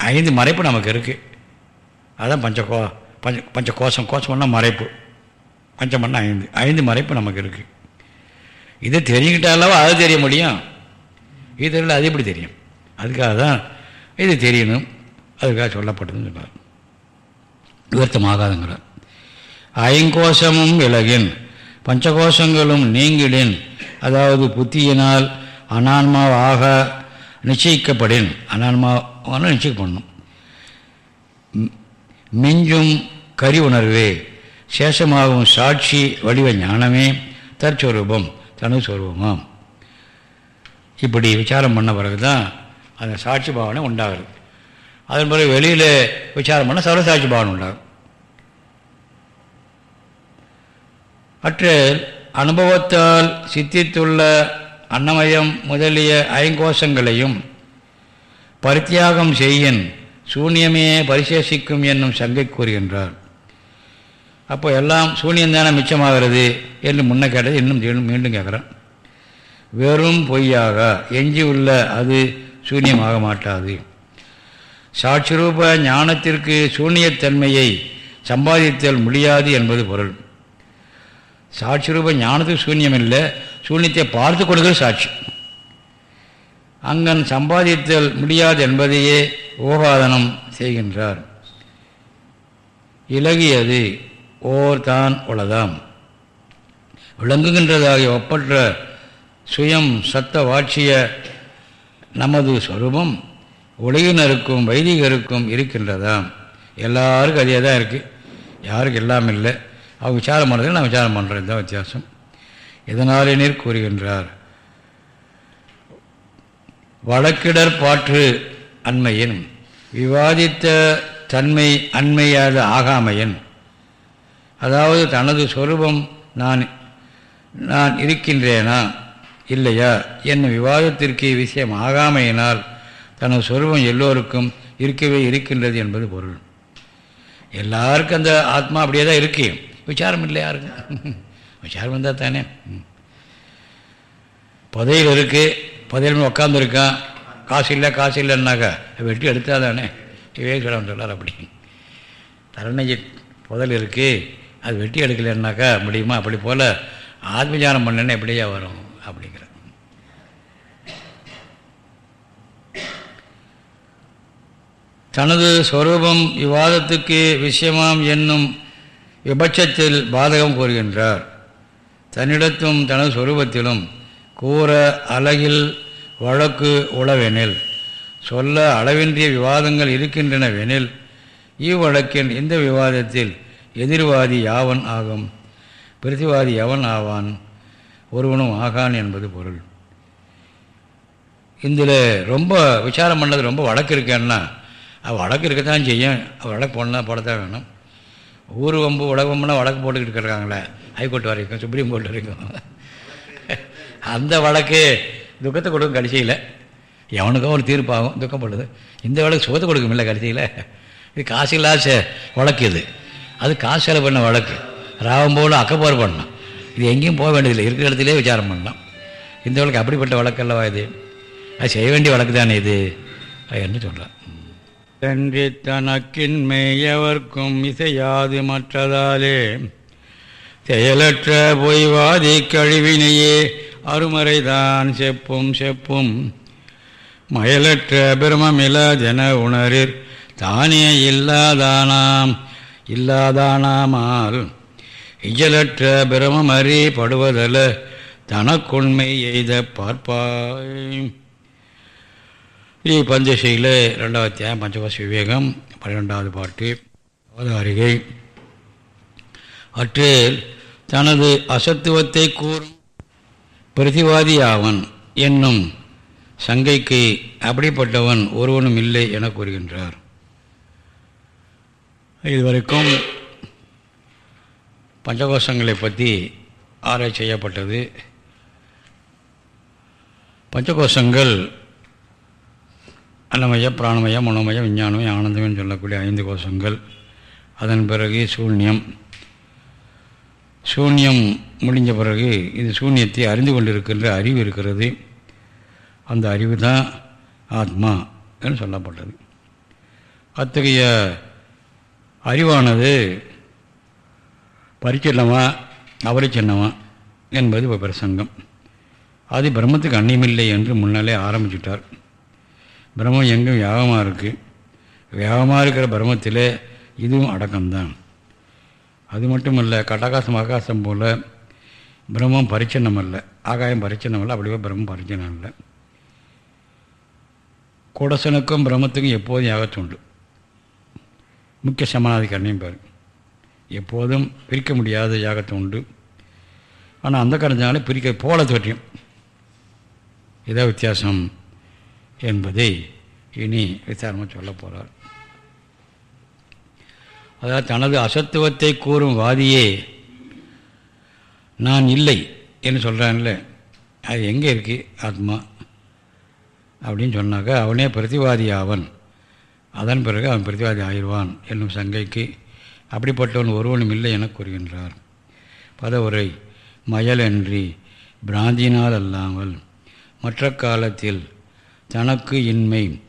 ஐந்து மறைப்பு நமக்கு இருக்குது அதுதான் பஞ்ச கோ பஞ்ச பஞ்ச கோஷம் கோஷம்னா மறைப்பு. பஞ்சமன்னா ஐந்து. ஐந்து மறைப்பு நமக்கு இருக்குது இதை தெரிஞ்சுக்கிட்டாலவா அது தெரிய முடியும்? இது தெரியல அது எப்படி தெரியும்? அதுக்காக தான் இது தெரியணும். அதுக்காக சொல்லப்பட்டதுன்னு சொன்னார். விவர்த்தமாகாதுங்கிறார். ஐங்கோஷமும் விலகின். பஞ்சகோஷங்களும் நீங்கிடின் அதாவது புத்தியினால் அனான்மாவாக நிச்சயிக்கப்படின். அனான்மாவான நிச்சயிக்கப்படணும். மிஞ்சும் கரி உணர்வே சேஷமாகும் சாட்சி வடிவ ஞானமே தற்சுவரூபம் தனு சுவரூபமாம் இப்படி விசாரம் பண்ண பிறகு தான் அந்த சாட்சி பாவனை உண்டாகிறது. அதன் பிறகு வெளியில் விசாரம் பண்ண சர்வசாட்சி பாவனை உண்டாகும். அற்ற அனுபவத்தால் சித்தித்துள்ள அன்னமயம் முதலிய ஐங்கோஷங்களையும் பரித்தியாகம் செய்யின் சூன்யமே பரிசேஷிக்கும் என்னும் சங்கை கூறுகின்றார். அப்போ எல்லாம் சூன்யந்தானே மிச்சமாகிறது என்று முன்ன கேட்டது இன்னும் மீண்டும் கேட்குறான் கேட்குறேன். வெறும் பொய்யாக எஞ்சி உள்ள அது சூன்யமாக மாட்டாது. சாட்சிரூப ஞானத்திற்கு சூன்யத்தன்மையை சம்பாதித்தல் முடியாது என்பது பொருள். சாட்சிரூப ஞானத்துக்கு சூன்யம் இல்லை சூன்யத்தை பார்த்து கொடுக்கிற சாட்சி. அங்கன் சம்பாதித்தல் முடியாது என்பதையே ஓகாதனம் செய்கின்றார். இலகியது ஓர் தான் உளதாம். விளங்குகின்றதாகிய ஒப்பற்ற சுயம் சத்த வாட்சிய நமது சொரூபம் உலகினருக்கும் வைதிகருக்கும் இருக்கின்றதாம். எல்லாருக்கும் அதே தான் இருக்குது யாருக்கு எல்லாம் இல்லை. அவங்க விசாரம் பண்ணுறதுக்கு நான் விசாரம் பண்ணுறேன் தான் வித்தியாசம். இதனாலே நீர் கூறுகின்றார்? வழக்கிடர் பாற்று அண்மையின் விவாதித்த தன்மை அண்மையாத ஆகாமையின் அதாவது தனது சொரூபம் நான் நான் இருக்கின்றேனா? இல்லையா? என்னும் விவாதத்திற்கு விஷயம் ஆகாமையினால் தனது சொரூபம் எல்லோருக்கும் இருக்கவே இருக்கின்றது என்பது பொருள். எல்லாருக்கும் அந்த ஆத்மா அப்படியே தான் இருக்கு. விசாரம் இல்லை யாருக்கும் விசாரம் இருந்தால் தானே. புதையில் இருக்குது புதையில் உட்காந்துருக்கான் காசு இல்லை காசு இல்லைன்னாக்கா வெட்டி எடுத்தால் தானே. விவேகானந்தர் சொல்லார் அப்படி. தரணை புதல் இருக்குது அது வெட்டி எடுக்கலைன்னாக்கா முடியுமா? அப்படி போல் ஆத்மஜானம் பண்ணேன்னா எப்படியா வரும்? அப்படிங்கிற தனது ஸ்வரூபம் விவாதத்துக்கு விஷயமாம் என்னும் விபட்சத்தில் பாதகம் கூறுகின்றார். தன்னிடத்தும் தனது சொரூபத்திலும் கூற அழகில் வழக்கு உளவெனில் சொல்ல அளவின்றிய விவாதங்கள் இருக்கின்றனவெனில் இவ்வழக்கின் இந்த விவாதத்தில் எதிர்வாதி யாவன் ஆகும்? பிரதிவாதி எவன் ஆவான்? ஒருவனும் ஆகான் என்பது பொருள். இதில் ரொம்ப விசாரம் பண்ணது ரொம்ப வழக்கு இருக்கேன்னா அவள் வழக்கு இருக்கத்தான் செய்யும். அவள் வழக்கு போடலாம் போடத்தான் வேணும். ஊர் வம்பு உலகம்னா வழக்கு போட்டுக்கிட்டு இருக்காங்களே ஹைகோர்ட் வரைக்கும் சுப்ரீம் கோர்ட் வரைக்கும். அந்த வழக்கு துக்கத்தை கொடுக்கும் கடைசியில். எவனுக்கும் ஒரு தீர்ப்பாகும் துக்கப்படுது. இந்த வழக்கு சுகத்தை கொடுக்கும் இல்லை கடைசியில். இது காசு இல்லாத வழக்கு இது. அது காசு செலவு பண்ண வழக்கு. ராவம் போல அக்கப்பாறு பண்ணலாம் இது எங்கேயும் போக வேண்டியதில்லை. இருக்கிற இடத்துலேயே விசாரம் பண்ணலாம். இந்த வழக்கு அப்படிப்பட்ட வழக்கல்லவா இது? அது செய்ய வேண்டிய வழக்கு தானே இது? என்று சொல்கிறார் தன்றி தனக்கின்மையவர்க்கும் இசையாது மற்றதாலே செயலற்ற பொய்வாதி கழிவினையே அருமறைதான் செப்பும் செப்பும். மயலற்ற பிரமமில ஜன உணரிற் தானே இல்லாதானாம். இல்லாதானாமால் இயலற்ற பிரமமறி படுவதல்ல தனக்குண்மை எய்த பார்ப்பாய். பஞ்சசையில் ரெண்டாவது தியாயம் பஞ்சபாசி விவேகம் பன்னிரெண்டாவது பாட்டு அவதாரிகை. அற்றில் தனது அசத்துவத்தை கூறும் பிரதிவாதியாவன் என்னும் சங்கைக்கு அப்படிப்பட்டவன் ஒருவனும் இல்லை என கூறுகின்றார். இதுவரைக்கும் பஞ்சகோஷங்களை பற்றி ஆராய்ச்சி செய்யப்பட்டது. பஞ்சகோஷங்கள் அன்னமய பிராணமயம் மனோமயம் விஞ்ஞானமயம் ஆனந்தமயம் சொல்லக்கூடிய ஐந்து கோஷங்கள். அதன் பிறகு சூன்யம். சூன்யம் முடிஞ்ச பிறகு இது சூன்யத்தை அறிந்து கொண்டிருக்கின்ற அறிவு இருக்கிறது. அந்த அறிவு தான் ஆத்மா என்று சொல்லப்பட்டது. அத்தகைய அறிவானது பரிச்சின்னமா அவரிச்சின்னமா என்பது இப்போ பிரசங்கம். அது பிரம்மத்துக்கு அன்னியமில்லை என்று முன்னாலே ஆரம்பிச்சுட்டார். பிரம்மம் எங்கும் யாகமாக இருக்குது வியாகமாக இருக்கிற பிரம்மத்தில் இதுவும் அடக்கம்தான். அது மட்டும் இல்லை கட்டாகாசம் ஆகாசம் போல் பிரம்மம் பரிச்சின்னம் அல்ல ஆகாயம் பரிச்சின்னம் அல்ல அப்படியே பிரம்மம் பரிச்சின்னம் இல்லை குடசனுக்கும் பிரம்மத்துக்கும் எப்போதும் யாகத்துண்டு. முக்கிய சமநாதிகரணையும் பேர் எப்போதும் பிரிக்க முடியாத யாகத்தை உண்டு. ஆனால் அந்த காரணத்தினால பிரிக்க போல தோற்றியும் இதான் வித்தியாசம் என்பதை இனி விசாரமாக சொல்ல போகிறார் அதாவது தனது அசத்துவத்தை கூறும் வாதியே நான் இல்லை என்று சொல்கிறான்ல அது எங்கே இருக்குது ஆத்மா? அப்படின்னு சொன்னாக்கா அவனே பிரதிவாதி அவன் அதன் பிறகு அவன் பிரதிவாதி ஆயிடுவான் என்னும் சங்கைக்கு அப்படிப்பட்டவன் ஒருவனும் இல்லை என கூறுகின்றார். பதவுரை மயலன்றி பிராந்தினால் அல்லாமல் மற்ற காலத்தில் தனக்கு இன்மை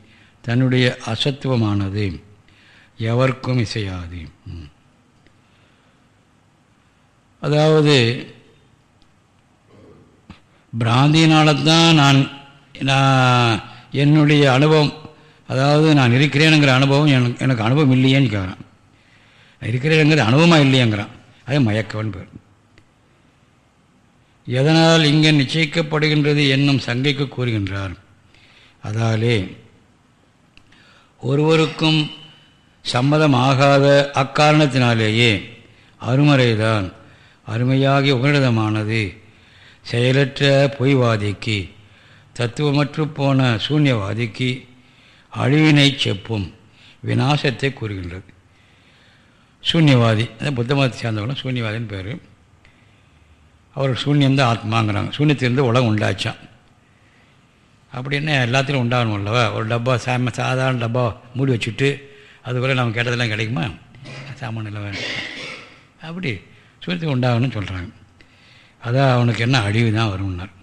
தன்னுடைய அசத்துவமானது எவர்க்கும் இசையாது. அதாவது பிராந்தியினால்தான் நான் நான் என்னுடைய அனுபவம் அதாவது நான் இருக்கிறேனுங்கிற அனுபவம் எனக்கு எனக்கு அனுபவம் இல்லையேன்னு கேட்குறான் இருக்கிறேங்கிறது அனுபவமாக இல்லையேங்கிறான். அது மயக்கவன் பேர். எதனால் இங்கே நிச்சயிக்கப்படுகின்றது என்னும் சங்கைக்கு கூறுகின்றார். அதாலே ஒருவருக்கும் சம்மதமாகாத அக்காரணத்தினாலேயே அருமறைதான் அருமையாகி உகனிடமானது செயலற்ற பொய்வாதிக்கு தத்துவமற்று போன சூன்யவாதிக்கு அழிவினை செப்பும். விநாசத்தை கூறுகின்றது. சூன்யவாதி அந்த புத்த மதத்தை சேர்ந்தவங்களும் சூன்யவாதின்னு பேர். அவர் சூன்யம் தான் ஆத்மாங்கிறாங்க. சூன்யத்திலிருந்து உலகம் உண்டாச்சான் அப்படின்னு எல்லாத்திலும் உண்டாகணும் அல்லவா? ஒரு டப்பா சாம சாதாரண டப்பா மூடி வச்சுட்டு அதுபோல் நம்ம கேட்டதெல்லாம் கிடைக்குமா? சாமான் இல்லை வேணும். அப்படி சூரியத்துக்கு உண்டாகணும்னு சொல்கிறாங்க அதான் அவனுக்கு என்ன அழிவு தான் வரும்னார்.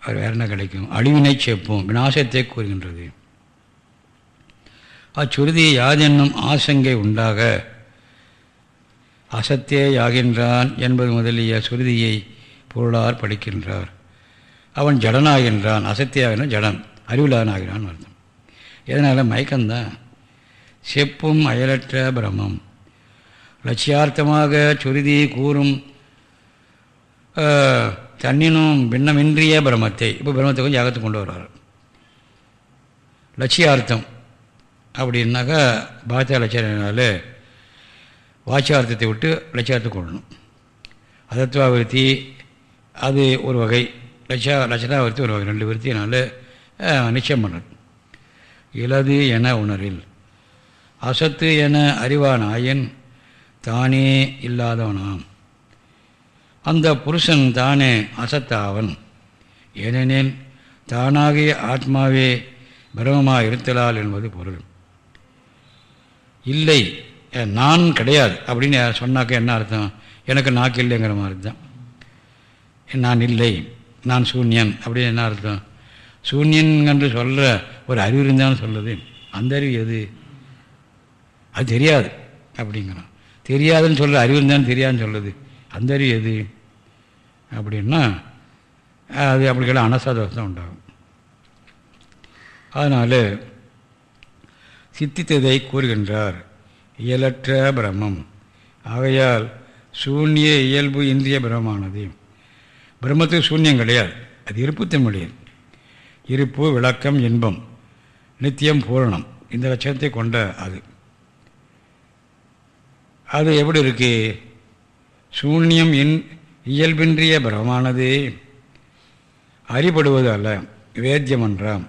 அவர் வேறு என்ன கிடைக்கும்? அழிவினை சேர்ப்போம். விநாசத்தை கூறுகின்றது. அச்சுருதியை யாதென்னும் ஆசங்கை உண்டாக அசத்தே யாகின்றான் என்பது முதலிய சுருதியை பொருளார் படிக்கின்றார். அவன் ஜடனாகின்றான். அசத்தியாகின்றான் ஜடன். அறிவிலான் ஆகிறான் அர்த்தம். எதனால்? மயக்கம்தான். செப்பும் அயலற்ற பிரமம். லட்சியார்த்தமாக சுருதி கூறும் தன்னினும் பின்னமின்றிய பிரமத்தை இப்போ பிரம்மத்தை கொஞ்சம் ஜாகத்தை கொண்டு வருவார். லட்சியார்த்தம் அப்படின்னாக்கா பாத்தியா லட்சியனால வாட்சியார்த்தத்தை விட்டு லட்சியார்த்தம் கொள்ளணும். அதத்வாவிருத்தி அது ஒரு வகை லட்சா லட்சணாவிருத்தி ஒரு வகை ரெண்டு விருத்தினால நிச்சயம் பண்ணுறது இலது என உணரில் அசத்து என அறிவானாயின் தானே இல்லாதவனாம். அந்த புருஷன் தானே அசத்தாவன். ஏனெனில் தானாகிய ஆத்மாவே பிரமமாக இருத்தலால் என்பது பொருள். இல்லை நான் கிடையாது அப்படின்னு சொன்னாக்க என்ன அர்த்தம்? எனக்கு நாக்கு இல்லைங்கிற மாதிரி தான் நான் இல்லை நான் சூன்யன் அப்படின்னு என்ன அர்த்தம்? சூன்யன் என்று சொல்கிற ஒரு அறிவு இருந்தாலும் சொல்லுது. அந்த அறிவு எது? அது தெரியாது அப்படிங்கிறான். தெரியாதுன்னு சொல்கிற அறிவு இருந்தாலும் தெரியாதுன்னு சொல்லுது. அந்தரி எது அப்படின்னா அது அப்படிக்கெல்லாம் அனசாதோஷம் உண்டாகும். அதனால் சித்தித்ததை கூறுகின்றார் இயலற்ற பிரம்மம். ஆகையால் சூன்ய இயல்பு இந்திய பிரமமானது பிரம்மத்துக்கு சூன்யம் கிடையாது. அது இருப்புத்தன்மையுடையது இருப்பு விளக்கம் இன்பம் நித்தியம் பூரணம். இந்த லட்சணத்தை கொண்ட அது. அது எப்படி இருக்கு? சூன்யம் இன் இயல்பின்றிய பிரமமானது அறிபடுவது அல்ல வேத்தியமன்றாம்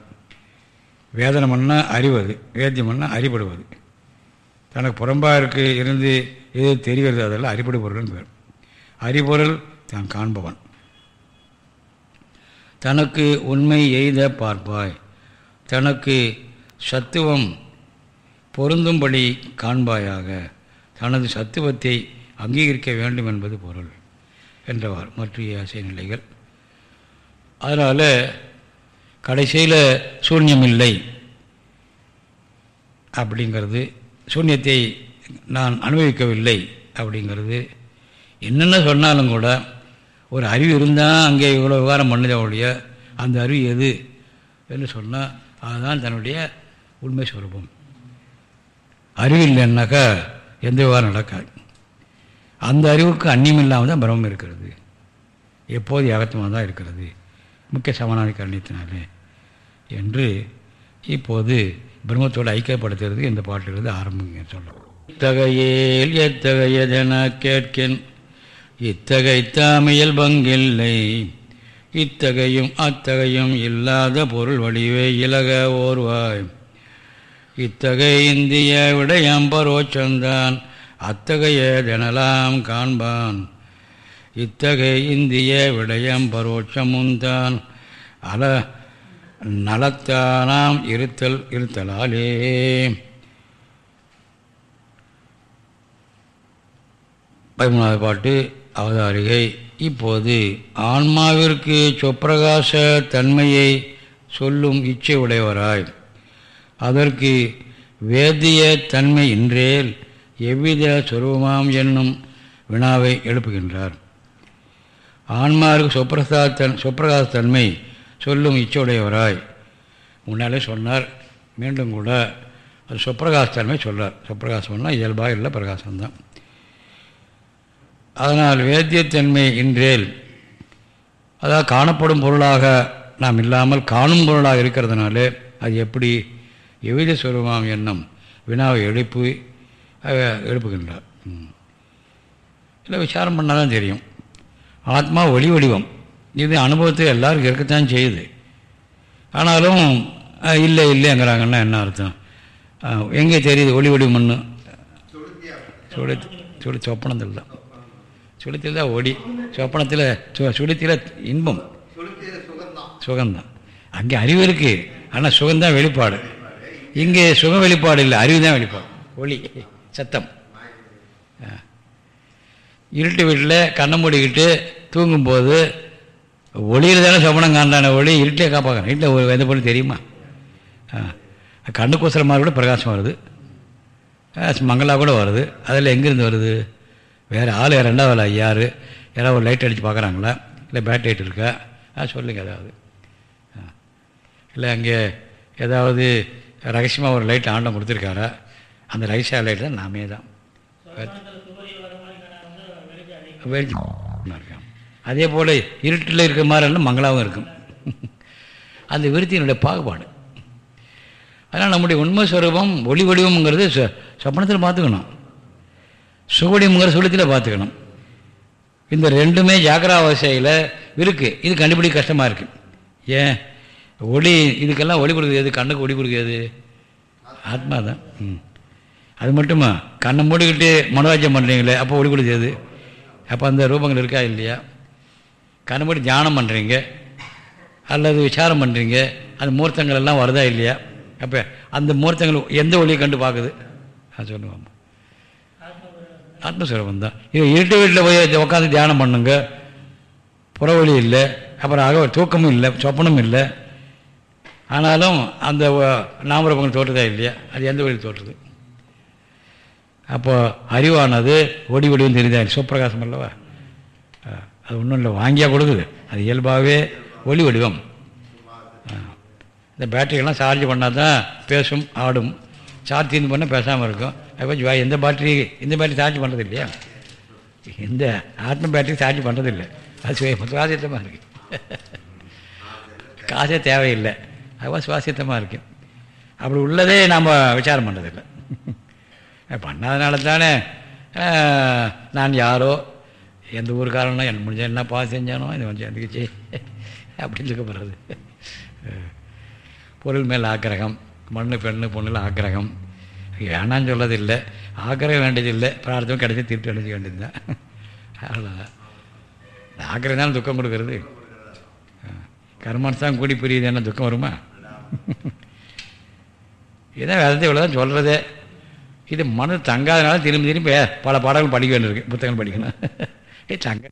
வேதனம்னா அறிவது. வேத்தியம்னா அறிபடுவது. தனக்கு புறம்பாருக்கு இருந்து எது தெரிகிறது அதெல்லாம் அறிபடு பொருள்னு பேர் அறிபொருள் தான் காண்பவன். தனக்கு உண்மை எய்த பார்ப்பாய். தனக்கு சத்துவம் பொருந்தும்படி காண்பாயாக. தனது சத்துவத்தை அங்கீகரிக்க வேண்டும் என்பது பொருள் என்றவார் மற்றைய ஆசை நிலைகள். அதனால் கடைசியில் சூன்யம் இல்லை அப்படிங்கிறது சூன்யத்தை நான் அனுபவிக்கவில்லை அப்படிங்கிறது. என்னென்ன சொன்னாலும் கூட ஒரு அறிவு இருந்தால் அங்கே இவ்வளோ விவகாரம் பண்ணுதே ஒழிய அந்த அறிவு எது என்று சொன்னால் அதுதான் தன்னுடைய உண்மை சுரூபம். அறிவு இல்லைன்னாக்கா எந்த விவகாரம் நடக்காது. அந்த அறிவுக்கு அந்நியம் இல்லாமல் தான் பிரம்மம் இருக்கிறது. எப்போது ஏகத்தமாக தான் இருக்கிறது? முக்கிய சமநாதி கருணித்தினாலே என்று இப்போது பிரம்மத்தோடு ஐக்கியப்படுத்துறது இந்த பாட்டிலிருந்து ஆரம்பிங்க சொல்கிறோம் இத்தகையேல் எத்தகையதென கேட்கின். இத்தகை தாமையல் பங்கில்லை. இத்தகையும் அத்தகையும் இல்லாத பொருள் வடிவே இலக ஓர்வாய். இத்தகை இந்திய விடயம்பரோச்சந்தான் அத்தகைய அத்தகையதெனலாம் காண்பான். இத்தகைய இந்திய விடயம் பரோட்சமுந்தான். அல நலத்தானாம் இருத்தல் இருத்தலாலே. பதிமூணாவது பாட்டு அவதாரிகை. இப்போது ஆன்மாவிற்கு சொப்பிரகாச தன்மையை சொல்லும் இச்சை உடையவராய். அதற்கு வேதிய தன்மை இன்றேல் எவ்வித சொருபமாம் என்னும் வினாவை எழுப்புகின்றார். ஆன்மாருக்கு சொப்பிரசாத தன் தன்மை சொல்லும் இச்சையுடையவராய் முன்னாலே சொன்னார் மீண்டும் கூட அது சொப்பிரகாசத்தன்மை சொல்கிறார் சொப்பிரகாசம்னா இயல்பாக இல்லை பிரகாசம்தான். அதனால் வேத்தியத்தன்மை இன்றேல் அதாவது காணப்படும் பொருளாக நாம் இல்லாமல் காணும் பொருளாக இருக்கிறதுனாலே அது எப்படி எவ்வித சுரூபம் என்னும் வினாவை எழுப்பு எழுப்புகின்றார். இல்லை விசாரம் பண்ணால் தான் தெரியும். ஆத்மா ஒளி வடிவம். இது அனுபவத்தை எல்லாருக்கும் இருக்கத்தான் செய்யுது. ஆனாலும் இல்லை இல்லைங்கிறாங்கன்னா என்ன அர்த்தம்? எங்கே தெரியுது ஒளி வடிவம்னு? சுடி சுடி சொப்பனத்தில் தான். சுடித்தில் தான் ஒடி சொப்பனத்தில் சு சுழித்தில் இன்பம். சுகம்தான் அங்கே அறிவு இருக்குது ஆனால் சுகம்தான் வெளிப்பாடு. இங்கே சுக வெளிப்பாடு இல்லை அறிவு தான் வெளிப்பாடு. ஒளி. சத்தம். இருட்டு வீட்டில் கண்ணை மூடிக்கிட்டு தூங்கும்போது ஒளியில் தானே சமணம் காண்டான ஒளி இருட்டே காப்பாக்கணும் இருட்டில் எந்த பொருள் தெரியுமா? கண்ணு உசரமாக கூட பிரகாசம் வருது. மங்களாக கூட வருது. அதில் எங்கேருந்து வருது? வேறு ஆள் ரெண்டாவது யார்? யாராவது ஒரு லைட் அடித்து பார்க்குறாங்களா? இல்லை பேட் லைட் இருக்கா? ஆ சொல்லுங்கள் ஏதாவது. இல்லை அங்கே ஏதாவது ரகசியமாக ஒரு லைட் ஆண்டம் கொடுத்துருக்காரா? அந்த ரகசிய தான் நாமே தான். அதே போல் இருட்டில் இருக்கிற மாதிரிலாம் மங்களாகவும் இருக்கும். அந்த விருத்தியினுடைய பாகுபாடு. அதனால் நம்முடைய உண்மை ஸ்வரூபம் ஒளி வடிவம்ங்கிறது சொப்பனத்தில் பார்த்துக்கணும். சுவடிமுங்கிற சுழத்தில் பார்த்துக்கணும். இந்த ரெண்டுமே ஜாக்கிராவசையில் இருக்குது இது கண்டுபிடிக்க கஷ்டமாக இருக்குது ஏன்? ஒளி இதுக்கெல்லாம் ஒளி கொடுக்குறது கண்ணுக்கு ஒளி கொடுக்குறது ஆத்மா தான் ம். அது மட்டுமா? கண்ணை மூடிக்கிட்டு மனோராஜ்யம் பண்ணுறீங்களே அப்போ ஒளி கொடுக்குறது அப்போ அந்த ரூபங்கள் இருக்கா இல்லையா? கண்ணை மூடி தியானம் பண்ணுறீங்க அல்லது விசாரம் பண்ணுறீங்க அந்த மூர்த்தங்கள் எல்லாம் வருதா இல்லையா? அப்போ அந்த மூர்த்தங்கள் எந்த ஒளியை கண்டு பார்க்குது? அது சொல்லுவாங்க. ஆத்மஸ்வரூபம் தான். இது இருட்டு வீட்டில் போய் உட்காந்து தியானம் பண்ணுங்க. புறவழி இல்லை அப்புறம் ஆக தூக்கமும் இல்லை சொப்பனமும் இல்லை. ஆனாலும் அந்த நாமரூபங்கள் தோற்றுதா இல்லையா? அது எந்த வழியில் தோற்றுது? அப்போ அறிவானது ஒடி ஒடிவும் தெரியுதா? சுப்பிரகாசம் அல்லவா? அது ஒன்றும் இல்லை வாங்கியா கொடுக்குது. அது இயல்பாகவே ஒளி வடிவம். இந்த பேட்டரியெல்லாம் சார்ஜ் பண்ணால் தான் பேசும் ஆடும். சார்ஜ் தீர்ந்து பண்ணால் பேசாமல் இருக்கும். அப்போ எந்த பேட்டரி இந்த பேட்டரி சார்ஜ் பண்ணுறது இல்லையா? இந்த ஆத்ம பேட்டரி சார்ஜ் பண்ணுறதில்லை அது சுவாசித்தமாக இருக்குது காசே தேவையில்லை. அதுவும் சுவாசித்தமாக இருக்கும் அப்படி உள்ளதே நாம் விசாரம் பண்ணுறதில்லை பண்ணாதனால தானே நான் யாரோ? எந்த ஊருக்காரனோ? என்ன முடிஞ்ச என்ன பாஸ் செஞ்சானோ? இது கொஞ்சம் எந்துக்குச்சு அப்படின்னு சொல்லப்படுறது பொருள் மேல் ஆக்கிரகம் மண்ணு பெண்ணு பொண்ணில் ஆக்கிரகம். வேணான்னு சொல்லதில்லை. ஆக்கிரகம் வேண்டியதில்லை. பிரார்த்தம் கிடைச்சி திருப்பி அடைஞ்ச வேண்டியது தான் அவ்வளோதான் ஆக்கிரகம் தானே துக்கம் கொடுக்கறது. கர்மன்தான் கூடி புரியுது. என்ன துக்கம் வருமா? இதான் வேதத்தை இவ்வளோ தான் சொல்கிறதே இது மனது தங்காதனால திரும்பி திரும்பி பல பாடங்கள் படிக்க வேண்டியிருக்கு புத்தகங்கள் படிக்கணும். ஏ தங்க